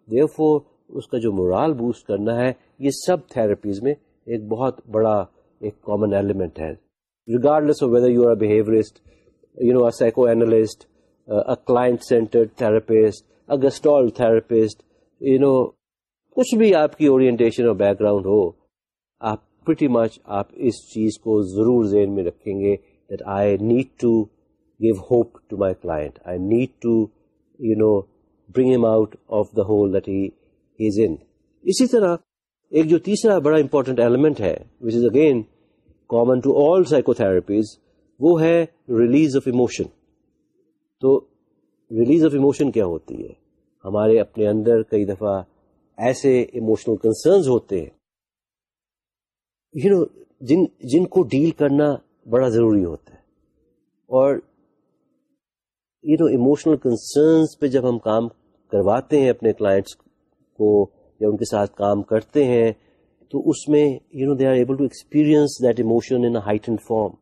دیو فور اس کا جو مورال بوسٹ کرنا ہے، یہ سب تھراپیز میں ایک بہت بڑا ایک کامن ایلیمنٹ ہے. Regardless of whether you are behaviourist you know psychoanalyst client centred therapist gestalt therapist you know کچھ بھی آپ کی اورینٹیشن اور بیک گراؤنڈ ہو آپ پریٹی مچ آپ اس چیز کو ضرور ذہن میں رکھیں گے that I need to give hope to my client I need to you know bring M out of the hole that he از ان اسی طرح ایک جو تیسرا بڑا امپورٹنٹ ایلیمنٹ ہے which is again common to all psychotherapies وہ ہے ریلیز آف ایموشن تو ریلیز آف ایموشن کیا ہوتی ہے؟ ہمارے اپنے اندر کئی دفعہ ایسے ایموشنل کنسرنز ہوتے ہیں یو نو جن جن کو ڈیل کرنا بڑا ضروری ہوتا ہے۔ اور یو نو ایموشنل کنسرنس پہ جب ہم کام کرواتے ہیں اپنے کلائنٹس کو یا ان کے ساتھ کام کرتے ہیں، تو اس میں you know they are able to experience that emotion in heightened form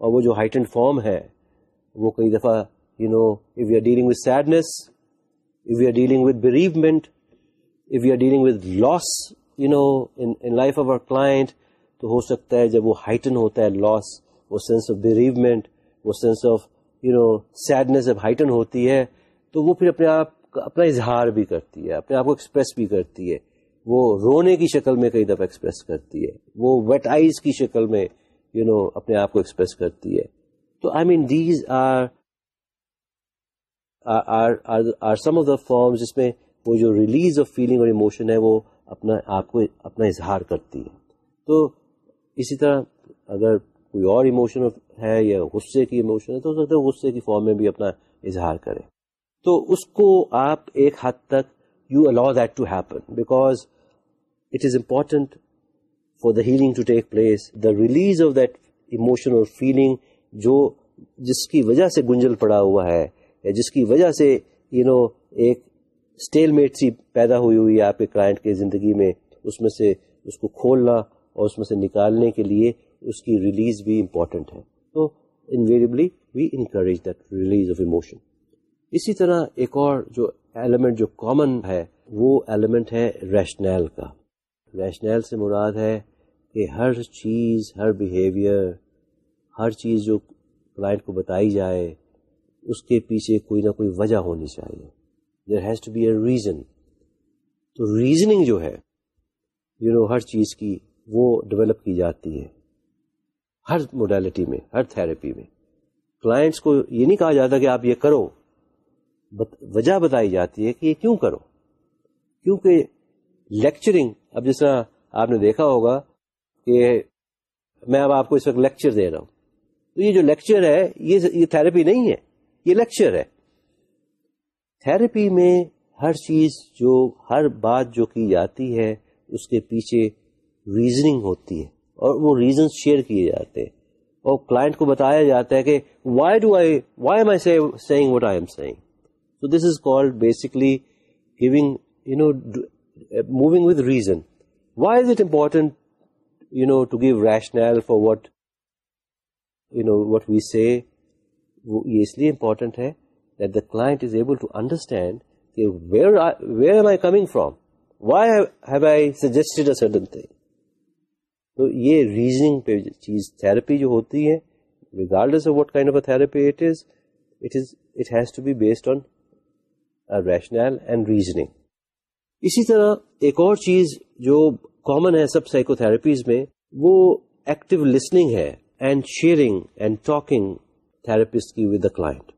اور وہ جو ہائٹنڈ فارم ہے، وہ کئی دفعہ you know if you are dealing with sadness if you are dealing with bereavement if you are dealing with loss you know in life of our client تو ہو سکتا ہے جب وہ ہائٹن ہوتا ہے لاس وہ سینس آف بریومنٹ وہ sense of you know sadness جب ہائٹن ہوتی ہے، تو وہ پھر اپنے آپ اپنا اظہار بھی کرتی ہے، اپنے آپ کو ایکسپریس بھی کرتی ہے۔ وہ رونے کی شکل میں کئی دفعہ ایکسپریس کرتی ہے۔ وہ ویٹ آئیز کی شکل میں یو نو اپنے آپ کو ایکسپریس کرتی ہے۔ تو I mean these are are some of the form جس میں وہ جو ریلیز آف فیلنگ اور ایموشن ہے وہ اپنا آپ کو اپنا اظہار کرتی ہے تو اسی طرح اگر کوئی اور ایموشن ہے یا غصے کی ایموشن ہے تو ہو سکتا ہے غصے کی فارم میں بھی اپنا اظہار کرے۔ تو اس کو آپ ایک حد تک you allow that to happen because it is important for the healing to take place the release of that emotion اور فیلنگ جو جس کی وجہ سے گنجل پڑا ہوا ہے یا جس کی وجہ سے یو you نو know, ایک اسٹیل میٹ سی پیدا ہوئی ہوئی ہے آپ کے کلائنٹ کی زندگی میں، اس میں سے اس کو کھولنا اور اس میں سے نکالنے کے لیے اس کی ریلیز بھی امپورٹنٹ ہے۔ تو invariably we encourage that release of emotion اسی طرح ایک اور جو ایلیمنٹ جو کامن ہے، وہ ایلیمنٹ ہے ریشنل کا۔ ریشنل سے مراد ہے کہ ہر چیز، ہر بیہیویئر ہر چیز جو کلائنٹ کو بتائی جائے، اس کے پیچھے کوئی نہ کوئی وجہ ہونی چاہیے۔ There has to be a reason تو ریزننگ جو ہے یو you نو know, ہر چیز کی وہ ڈیولپ کی جاتی ہے۔ ہر موڈیلٹی میں ہر تھراپی میں۔ کلائنٹس کو یہ نہیں کہا جاتا کہ آپ یہ کرو وجہ بتائی جاتی ہے کہ یہ کیوں کرو۔ کیونکہ لیکچرنگ اب جس طرح آپ نے دیکھا ہوگا کہ میں اب آپ کو اس وقت لیکچر دے رہا ہوں۔ تو یہ جو لیکچر ہے یہ تھراپی نہیں ہے یہ لیکچر ہے۔ تھراپی میں ہر چیز جو، ہر بات جو کی جاتی ہے، اس کے پیچھے ریزننگ ہوتی ہے اور وہ ریزن شیئر کیے جاتے ہیں۔ اور کلائنٹ کو بتایا جاتا ہے کہ why do I why am I saying what I am saying so this is called basically giving you know moving with reason why is it important you know to give rationale for what you know what we see وہ یہ اس لیے امپورٹنٹ ہے that the client is able to understand کہ where where am I coming from why have I suggested a sudden thing تو یہ ریزننگ پہ چیز تھراپی جو ہوتی ہے regardless of what kind of a therapy it is it is it has to be based on rationale and reasoning اسی طرح ایک اور چیز جو کامن ہے سب سائیکو تھراپیز میں، وہ ایکٹیو لسننگ ہے and sharing and talking therapist کی ود دا کلائنٹ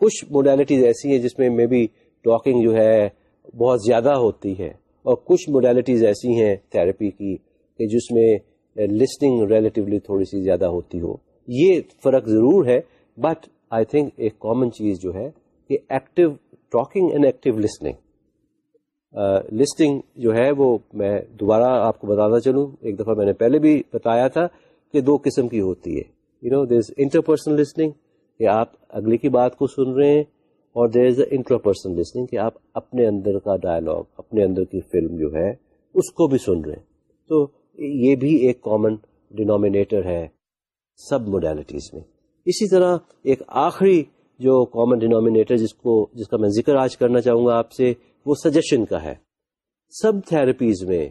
کچھ موڈیلٹیز ایسی ہیں جس میں مے بی ٹاکنگ جو ہے بہت زیادہ ہوتی ہے اور کچھ موڈیلٹیز ایسی ہیں تھراپی کی کہ جس میں لسننگ ریلیٹیولی تھوڑی سی زیادہ ہوتی ہو۔ یہ فرق ضرور ہے بٹ آئی تھنک ایک کامن چیز جو ہے کہ active talking and active listening listening جو ہے وہ میں دوبارہ آپ کو بتانا چلوں۔ ایک دفعہ میں نے پہلے بھی بتایا تھا کہ دو قسم کی ہوتی ہے۔ You know there is listening کہ آپ اگلے کی بات کو سن رہے ہیں اور there is a interpersonal listening کہ آپ اپنے اندر کا ڈائلگ اپنے اندر کی فلم جو ہے، اس کو بھی سن رہے ہیں۔ تو یہ بھی ایک کامن ڈینومینیٹر ہے سب موڈیلٹیز میں۔ اسی طرح ایک آخری جو کامن ڈینومینیٹر جس کو، جس کا میں ذکر آج کرنا چاہوں گا آپ سے، وہ سجیشن کا ہے۔ سب تھراپیز میں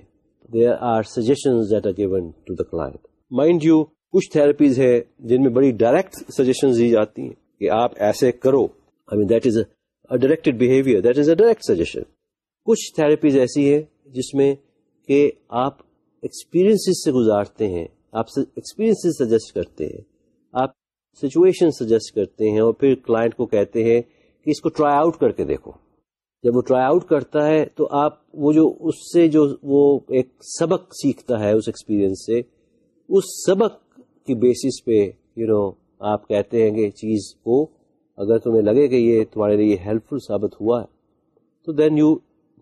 there are suggestion that are given to the client mind you کچھ تھراپیز ہے جن میں بڑی ڈائریکٹ سجیشن دی جاتی ہیں کہ آپ ایسے کرو۔ I mean that is a directed behaviour that is a direct suggestion کچھ تھراپیز ایسی ہے جس میں کہ آپ ایکسپیرئنس سے گزارتے ہیں، آپ ایکسپیرئنس سجیسٹ کرتے ہیں۔ آپ سچویشن سجیسٹ کرتے ہیں اور پھر کلائنٹ کو کہتے ہیں کہ اس کو ٹرائی آؤٹ کر کے دیکھو۔ جب وہ ٹرائی آؤٹ کرتا ہے تو آپ وہ جو اس سے جو وہ ایک سبق سیکھتا ہے اس ایکسپیرئنس سے، اس سبق کی بیسس پہ یو نو آپ کہتے ہیں کہ چیز کو اگر تمہیں لگے کہ یہ تمہارے لیے ہیلپ فل ثابت ہوا ہے، تو then you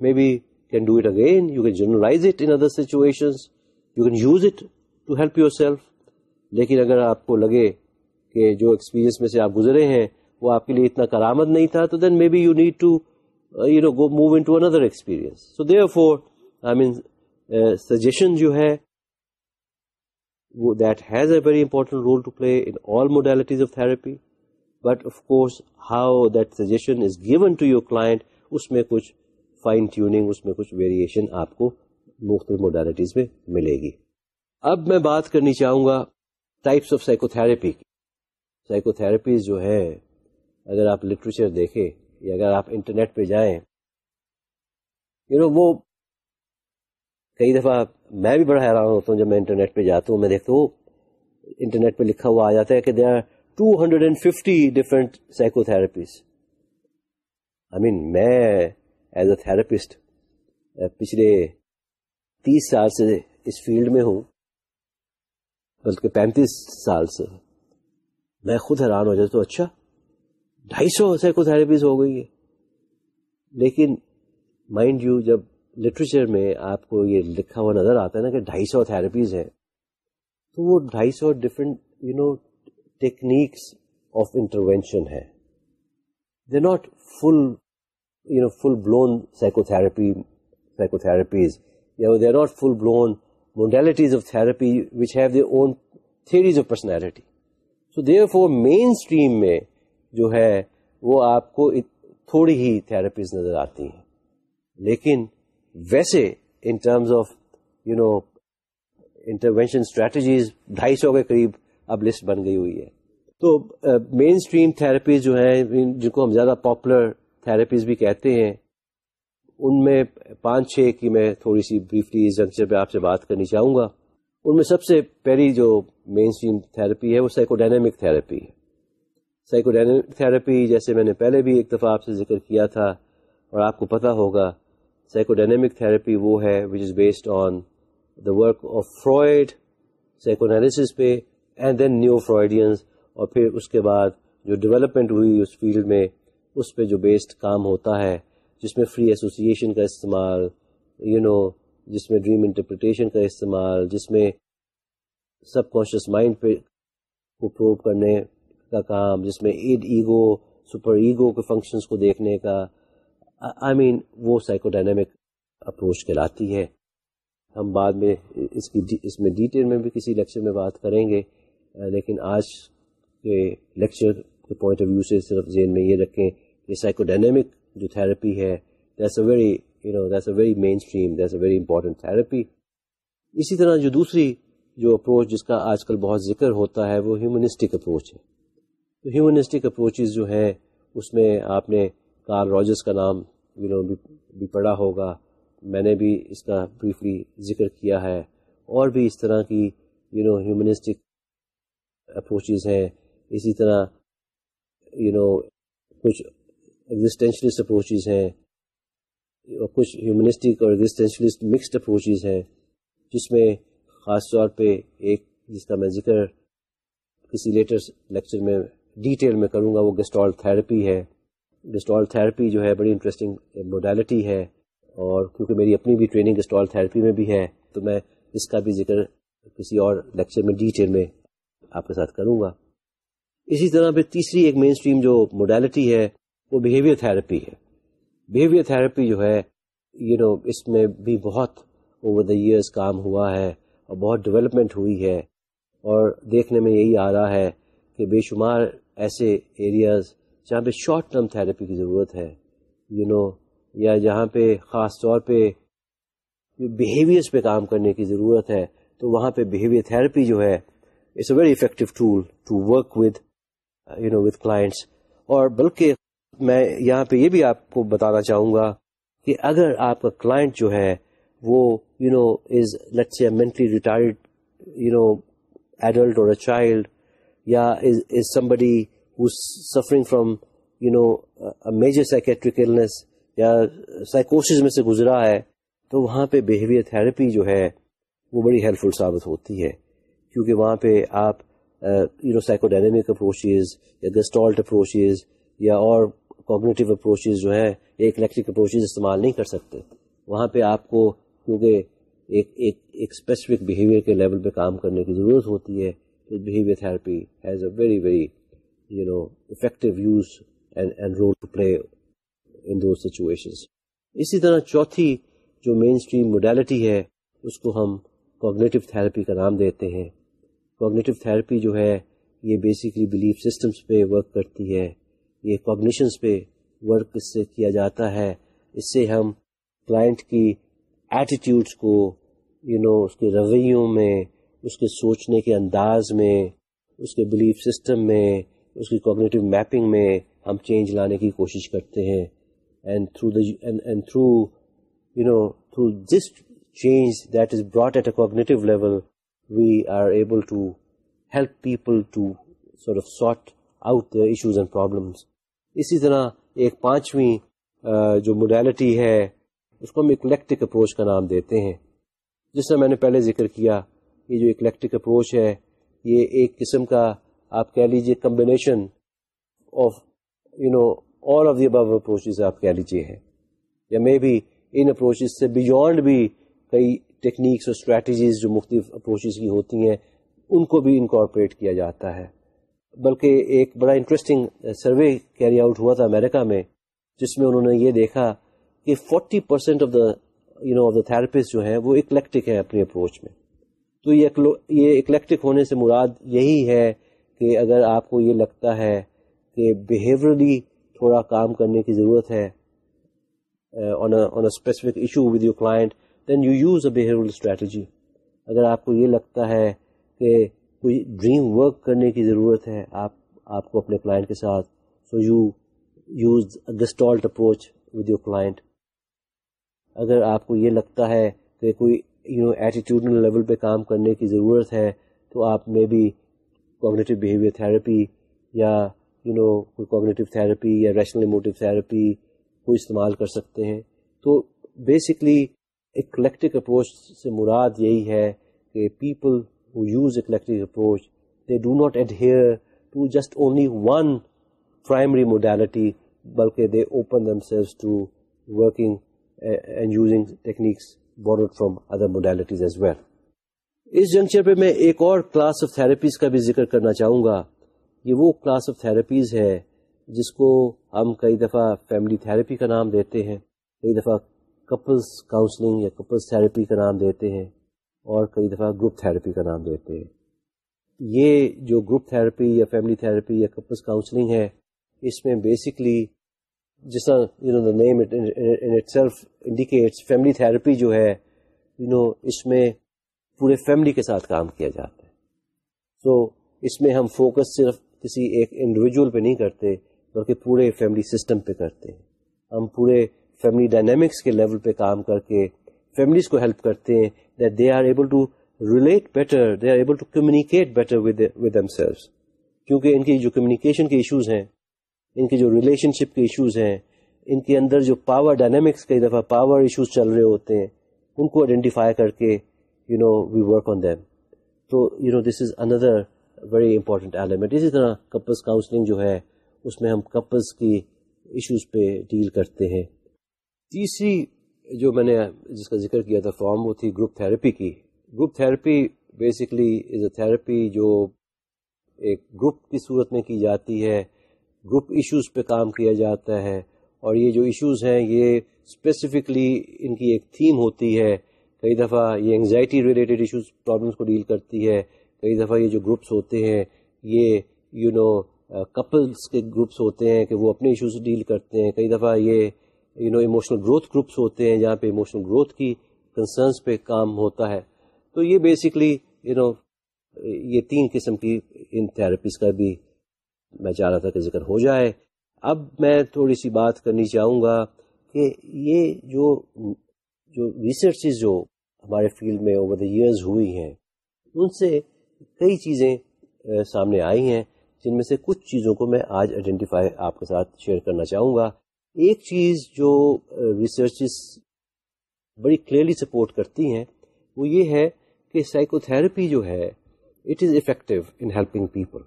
maybe can do it again you can generalise it in other situation you can use it to help yourself لیکن اگر آپ کو لگے کہ جو ایکسپیرئنس میں سے آپ گزرے ہیں، وہ آپ کے لیے اتنا کرامد نہیں تھا، تو then maybe you need to you know go move into another experience so therefore I mean suggestion جو ہے that has a very important role to play in all modalities of therapy but of course how that suggestion is given to your client اس میں کچھ فائن ٹیوننگ اس میں کچھ ویریشن آپ کو مختلف موڈیلٹیز میں ملے گی اب میں بات کرنی چاہوں گا ٹائپس آف سائیکو تھراپی کی سائیکو تھراپیز جو ہے اگر آپ لٹریچر دیکھیں یا اگر آپ انٹرنیٹ پہ جائیں یو نو وہ کئی دفعہ میں بھی بڑا حیران ہوتا ہوں جب میں انٹرنیٹ پہ جاتا ہوں، میں دیکھتا ہوں، انٹرنیٹ پہ لکھا ہوا آ جاتا ہے کہ they are two hundred and fifty different psychotherapies I mean میں ایز اے تھراپسٹ پچھلے تیس سال سے اس فیلڈ میں ہوں، بلکہ پینتیس سال سے، میں خود حیران ہو جاتا تو اچھا ڈھائی سو سائیکو تھراپیز ہو گئی ہے لیکن مائنڈ یو جب لٹریچر میں آپ کو یہ لکھا ہوا نظر آتا ہے نا کہ ڈھائی سو تھراپیز ہیں، تو وہ ڈھائی سو different you know techniques of intervention ہے they not full you know full blown psychotherapy psychotherapies یا they are not full blown modalities of therapy which have their own theories of personality so therefore mainstream میں جو ہے وہ آپ کو تھوڑی ہی تھراپیز نظر آتی ہیں۔ لیکن ویسے in terms of you know intervention strategies ڈھائی سو کے قریب اب لسٹ بن گئی ہوئی ہے۔ تو مین اسٹریم تھراپیز جو ہیں جن کو ہم زیادہ پاپولر تھراپیز بھی کہتے ہیں، ان میں پانچ چھ کی میں تھوڑی سی بریفلی اس جنکچر پہ آپ سے بات کرنی چاہوں گا۔ ان میں سب سے پہلی جو مین اسٹریم تھراپی ہے، وہ سائیکو تھراپی ہے۔ سائیکو تھراپی جیسے میں نے پہلے بھی ایک دفعہ آپ سے ذکر کیا تھا اور آپ کو پتا ہوگا سائیکو تھراپی وہ ہے which is based on the work of Freud psychoanalysis پہ اینڈ دین نیو فرائڈینس اور پھر اس کے بعد جو ڈیولپمنٹ ہوئی اس فیلڈ میں اس پہ جو بیسڈ کام ہوتا ہے جس میں فری ایسوسیشن کا استعمال یو you نو know, جس میں ڈریم انٹرپریٹیشن کا استعمال جس میں سب کانشیس مائنڈ پہ کو پروو کرنے کا کام جس میں ایڈ ایگو سپر ایگو کے فنکشنز کو دیکھنے کا آئی مین وہ سائیکو ڈائنامک اپروچ کہلاتی ہے۔ ہم بعد میں اس کی اس میں ڈیٹیل میں بھی کسی لیکچر میں بات کریں گے لیکن آج کے لیکچر کے پوائنٹ آف ویو سے صرف ذہن میں یہ رکھیں کہ سائیکو ڈائنامک جو تھراپی ہے that's a very you know that's a very mainstream that's a very important therapy اسی طرح جو دوسری جو اپروچ جس کا آج کل بہت ذکر ہوتا ہے، وہ ہیومنسٹک اپروچ ہے۔ تو ہیومنسٹک اپروچز جو ہیں، اس میں آپ نے کار راجرس کا نام یو نو بھی پڑھا ہوگا۔ میں نے بھی اس کا بریفلی ذکر کیا ہے۔ اور بھی اس طرح کی یو نو ہیومنسٹک اپروچز ہیں۔ اسی طرح یو نو کچھ ایگزسٹینشلسٹ اپروچز ہیں۔ اور کچھ ہیومنسٹک اور ایگزسٹینشلسٹ مکسڈ اپروچز ہیں۔ جس میں خاص طور پہ ایک جس کا میں ذکر کسی لیٹر لیکچر میں ڈیٹیل میں کروں گا، وہ گسٹال تھراپی ہے۔ گسٹال تھراپی جو ہے بڑی انٹرسٹنگ موڈیلٹی ہے اور کیونکہ میری اپنی بھی ٹریننگ گسٹال تھراپی میں بھی ہے، تو میں اس کا بھی ذکر کسی اور لیکچر میں ڈیٹیل میں آپ کے ساتھ کروں گا۔ اسی طرح پہ تیسری ایک مین اسٹریم جو موڈیلٹی ہے، وہ بیہیویئر تھراپی ہے۔ بیہیویئر تھراپی جو ہے یو نو اس میں بھی بہت اوور دا ایئرس کام ہوا ہے اور بہت ڈیولپمنٹ ہوئی ہے۔ اور دیکھنے میں یہی آ رہا ہے کہ بے شمار ایسے ایریاز جہاں پہ شارٹ ٹرم تھراپی کی ضرورت ہے یو نو یا جہاں پہ خاص طور پہ بیہیویئرس پہ کام کرنے کی ضرورت ہے، تو وہاں پہ بیہیویئر تھراپی جو ہے it's a very effective tool to work with you know with clients اور بلکہ میں یہاں پہ یہ بھی آپ کو بتانا چاہوں گا کہ اگر آپ کا کلائنٹ جو ہے، وہ you know is let's mentally retarded you know adult اور اے چائلڈ یا is is somebody suffering from you know major psychiatric illness یا سائیکوسز میں سے گزرا ہے، تو وہاں پہ بیہیویئر تھراپی جو ہے، وہ بڑی ہیلپ فل ثابت ہوتی ہے۔ کیونکہ وہاں پہ آپ you know psychodynamic approaches یا گسٹالٹ اپروچز یا اور کوگنیٹو اپروچز جو ہیں، ایک الیکٹرک اپروچز استعمال نہیں کر سکتے۔ وہاں پہ آپ کو، کیونکہ ایک ایک ایک اسپیسیفک بیہیویئر کے لیول پہ کام کرنے کی ضرورت ہوتی ہے، تو behaviour therapy has a very very you know effective use and role to play in those situations اسی طرح چوتھی جو مین اسٹریم موڈیلٹی ہے اس کو ہم کوگنیٹو تھراپی کا نام دیتے ہیں۔ کوگنیٹو تھراپی جو ہے یہ بیسکلی بلیف سسٹمس پہ ورک کرتی ہے۔ یہ کوگنیشنس پہ ورک اس سے کیا جاتا ہے۔ اس سے ہم کلائنٹ کی ایٹیٹیوڈس کو یو you نو know, اس کے رویوں میں اس کے سوچنے کے انداز میں اس کے بلیف سسٹم میں اس کی کوگنیٹو میپنگ میں ہم چینج لانے کی کوشش کرتے ہیں and through the and through you know through this change that is brought at a cognitive level we are able to help people to sort of sort out issues and problems اسی طرح ایک پانچویں جو موڈیلٹی ہے، اس کو ہم ایک الیکٹرک اپروچ کا نام دیتے ہیں۔ جس طرح میں نے پہلے ذکر کیا، یہ جو اکلیکٹک اپروچ ہے، یہ ایک قسم کا آپ کہہ لیجیے combination of you know all of the above approaches آپ کہہ لیجیے ہے یا مے بی ان اپروچز سے بیونڈ بھی کئی ٹیکنیکس اور اسٹریٹجیز جو مختلف اپروچز کی ہوتی ہیں، ان کو بھی انکارپوریٹ کیا جاتا ہے. بلکہ ایک بڑا انٹرسٹنگ سروے کیری آؤٹ ہوا تھا امریکہ میں، جس میں انہوں نے یہ دیکھا کہ forty percent of the you know of the therapist جو ہے وہ اکلیکٹک ہے اپنی اپروچ میں. تو یہ اکلیکٹک ہونے سے مراد یہی ہے کہ اگر آپ کو یہ لگتا ہے کہ بہیورلی تھوڑا کام کرنے کی ضرورت ہے on specific issue with your client then you use a behavioural strategy اگر آپ کو یہ لگتا ہے کہ کوئی ڈریم ورک کرنے کی ضرورت ہے، آپ آپ کو اپنے کلائنٹ کے ساتھ so you use gestalt approach with your client اگر آپ کو یہ لگتا ہے کہ کوئی یو نو ایٹیٹیوڈنل لیول پہ کام کرنے کی ضرورت ہے، تو آپ میں بھی کوگنیٹو بیہیویئر تھراپی یا یو نو کوئی کوگنیٹو تھراپی یا ریشنل ایموٹیو تھراپی کو استعمال کر سکتے ہیں۔ تو بیسکلی ایک کلیکٹک اپروچ سے مراد یہی ہے کہ people who use eclectic approach they do not adhere to just only one primary modality بلکہ they open themselves to working and using techniques borrowed from other modalities as well us juncture پہ میں ایک اور کلاس آف تھراپیز کا بھی ذکر کرنا چاہوں گا۔ یہ وہ کلاس آف تھراپیز ہے جس کو ہم کئی دفعہ فیملی تھراپی کا نام دیتے ہیں، کئی دفعہ کپلس کاؤنسلنگ یا کپلس تھراپی کا نام دیتے ہیں اور کئی دفعہ گروپ تھراپی کا نام دیتے ہیں۔ یہ جو گروپ تھراپی یا فیملی تھراپی یا کپلس کاؤنسلنگ ہے، اس میں بیسکلی جس طرح you know the name self indicates family therapy جو ہے یو نو اس میں پورے فیملی کے ساتھ کام کیا جاتا ہے۔ سو so, اس میں ہم فوکس صرف کسی ایک انڈیویجول پہ نہیں کرتے بلکہ پورے فیملی سسٹم پہ کرتے ہیں۔ ہم پورے فیملی ڈائنامکس کے لیول پہ کام کر کے فیملیز کو ہیلپ کرتے ہیں that they are able to relate better they are able to communicate better with themselves کیونکہ ان کی جو کمیونیکیشن کے ایشوز ہیں ان کی جو ریلیشن شپ کے ایشوز ہیں ان کے اندر جو پاور ڈائنامکس کئی دفعہ پاور ایشوز چل رہے ہوتے ہیں ان کو آئیڈینٹیفائی کر کے you know we work on them تو you know this is another very important element اسی طرح کپلس کاؤنسلنگ جو ہے، اس میں ہم کپلس کی ایشوز پہ ڈیل کرتے ہیں۔ تیسری جو میں نے جس کا ذکر کیا تھا فارم وہ تھی گروپ تھراپی کی۔ Group therapy basically is a therapy جو ایک گروپ کی صورت میں کی جاتی ہے۔ گروپ ایشوز پہ کام کیا جاتا ہے۔ اور یہ جو ایشوز ہیں، یہ اسپیسیفکلی ان کی ایک تھیم ہوتی ہے۔ کئی دفعہ یہ انگزائٹی ریلیٹڈ ایشوز پرابلمس کو ڈیل کرتی ہے، کئی دفعہ یہ جو گروپس ہوتے ہیں، یہ یو نو کپلس کے گروپس ہوتے ہیں کہ وہ اپنے ایشوز ڈیل کرتے ہیں۔ کئی دفعہ یہ you know emotional growth groups ہوتے ہیں جہاں پہ ایموشنل گروتھ کی کنسرنس پہ کام ہوتا ہے۔ تو یہ بیسکلی یو نو یہ تین قسم کی ان تھراپیز کا بھی میں چاہ رہا تھا کہ ذکر ہو جائے۔ اب میں تھوڑی سی بات کرنی چاہوں گا کہ یہ جو جو ریسرچز جو ہمارے فیلڈ میں اوور دا ایئرز ہوئی ہیں، ان سے کئی چیزیں سامنے آئی ہیں، جن میں سے کچھ چیزوں کو میں آج آئیڈینٹیفائی آپ کے ساتھ شیئر کرنا چاہوں گا۔ ایک چیز جو ریسرچز بڑی کلیئرلی سپورٹ کرتی ہیں، وہ یہ ہے کہ سائیکو تھراپی جو ہے it is effective in helping people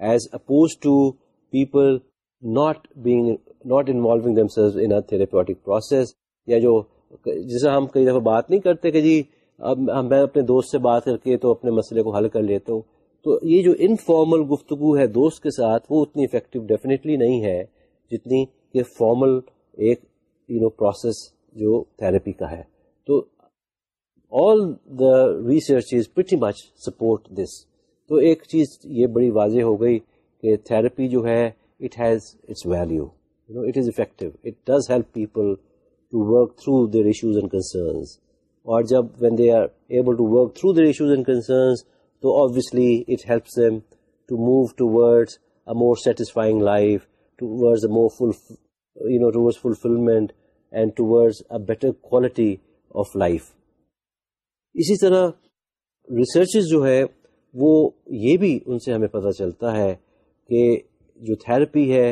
as opposed to people not being not involved in therapeutic process یا جو جسے ہم کئی دفعہ بات نہیں کرتے کہ جی اب میں اپنے دوست سے بات کر کے تو اپنے مسئلے کو حل کر لیتا ہوں۔ تو یہ جو انفارمل گفتگو ہے دوست کے ساتھ، وہ اتنی افیکٹو ڈیفینیٹلی نہیں ہے جتنی کہ فارمل ایک یو نو پروسیس جو تھراپی کا ہے۔ تو all the research is pretty much support this تو ایک چیز یہ بڑی واضح ہو گئی کہ تھراپی جو ہے it has its value you know it is effective it does help people to work through their issues and concerns اور جب when they are able to work through their issues and concerns تو obviously it helps them to move towards a more satisfying life towards a more full you know towards fulfilment and towards a better quality of life اسی طرح ریسرچز جو ہے وہ یہ بھی ان سے ہمیں پتہ چلتا ہے کہ جو تھراپی ہے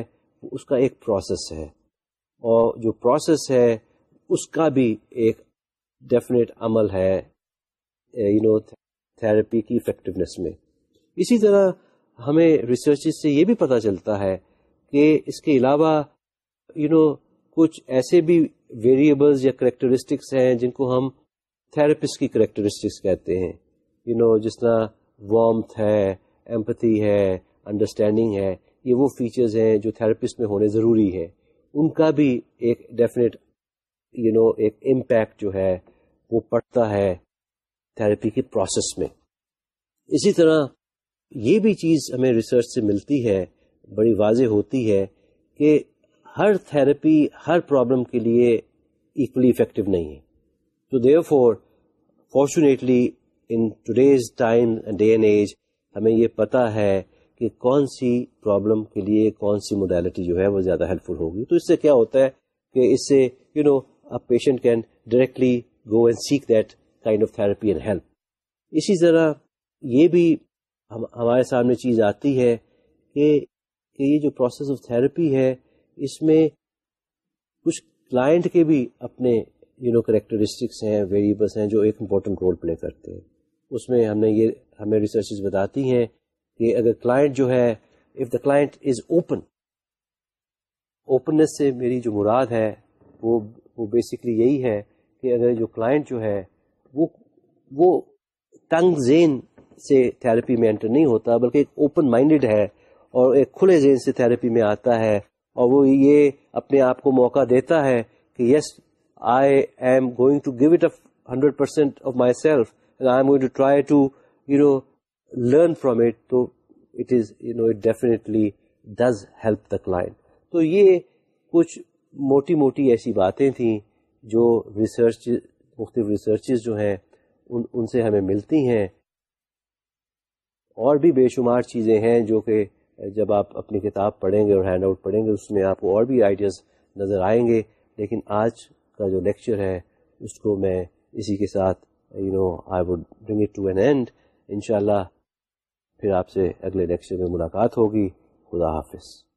اس کا ایک پروسیس ہے۔ اور جو پروسیس ہے، اس کا بھی ایک ڈیفینیٹ عمل ہے یو نو تھراپی کی افیکٹونیس میں۔ اسی طرح ہمیں ریسرچ سے یہ بھی پتہ چلتا ہے کہ اس کے علاوہ یو نو کچھ ایسے بھی ویریبلز یا کریکٹرسٹکس ہیں جن کو ہم تھراپسٹ کی کریکٹرسٹکس کہتے ہیں۔ یو نو جس طرح وارمتھ ہے ایمپتھی ہے انڈرسٹینڈنگ ہے، یہ وہ فیچرز ہیں جو تھراپسٹ میں ہونے ضروری ہے ان کا بھی ایک ڈیفینیٹ یو نو ایک امپیکٹ جو ہے وہ پڑتا ہے تھراپی کے پروسیس میں۔ اسی طرح یہ بھی چیز ہمیں ریسرچ سے ملتی ہے، بڑی واضح ہوتی ہے کہ ہر تھراپی ہر پرابلم کے لیے ایکولی افیکٹو نہیں ہے۔ تو therefore fortunately in today's time day and age ہمیں یہ پتا ہے کہ کون سی پرابلم کے لیے کون سی موڈیلٹی جو ہے وہ زیادہ ہیلپ فل ہوگی۔ تو اس سے کیا ہوتا ہے کہ اس سے you know patient can directly go and seek that kind of therapy and help اسی طرح یہ بھی ہمارے سامنے چیز آتی ہے کہ یہ جو پروسیس آف تھراپی ہے، اس میں کچھ کلائنٹ کے بھی اپنے یو نو کریکٹرسٹکس ہیں ویریبلس ہیں جو ایک امپورٹنٹ رول پلے کرتے ہیں۔ اس میں ہم نے یہ ہمیں ریسرچز بتاتی ہیں کہ اگر کلائنٹ جو ہے if the client is open openness سے میری جو مراد ہے، وہ وہ بیسکلی یہی ہے کہ اگر جو کلائنٹ جو ہے، وہ وہ ٹنگ زین سے تھراپی میں انٹر نہیں ہوتا، بلکہ ایک اوپن مائنڈیڈ ہے اور ایک کھلے زین سے تھراپی میں آتا ہے اور وہ یہ اپنے آپ کو موقع دیتا ہے کہ yes I am going to give it hundred percent of myself I am going to try to you know learn from it تو it is you know it definitely does help the client تو یہ کچھ موٹی موٹی ایسی باتیں تھیں جو ریسرچ مختلف ریسرچز جو ہیں، ان ان سے ہمیں ملتی ہیں۔ اور بھی بے شمار چیزیں ہیں جو کہ جب آپ اپنی کتاب پڑھیں گے اور ہینڈ آؤٹ پڑھیں گے، اس میں آپ کو اور بھی آئیڈیاز نظر آئیں گے۔ لیکن آج کا جو لیکچر ہے، اس کو میں اسی کے ساتھ you know I would bring it to an end ان شاء اللہ پھر آپ سے اگلے لیکچر میں ملاقات ہوگی. خدا حافظ.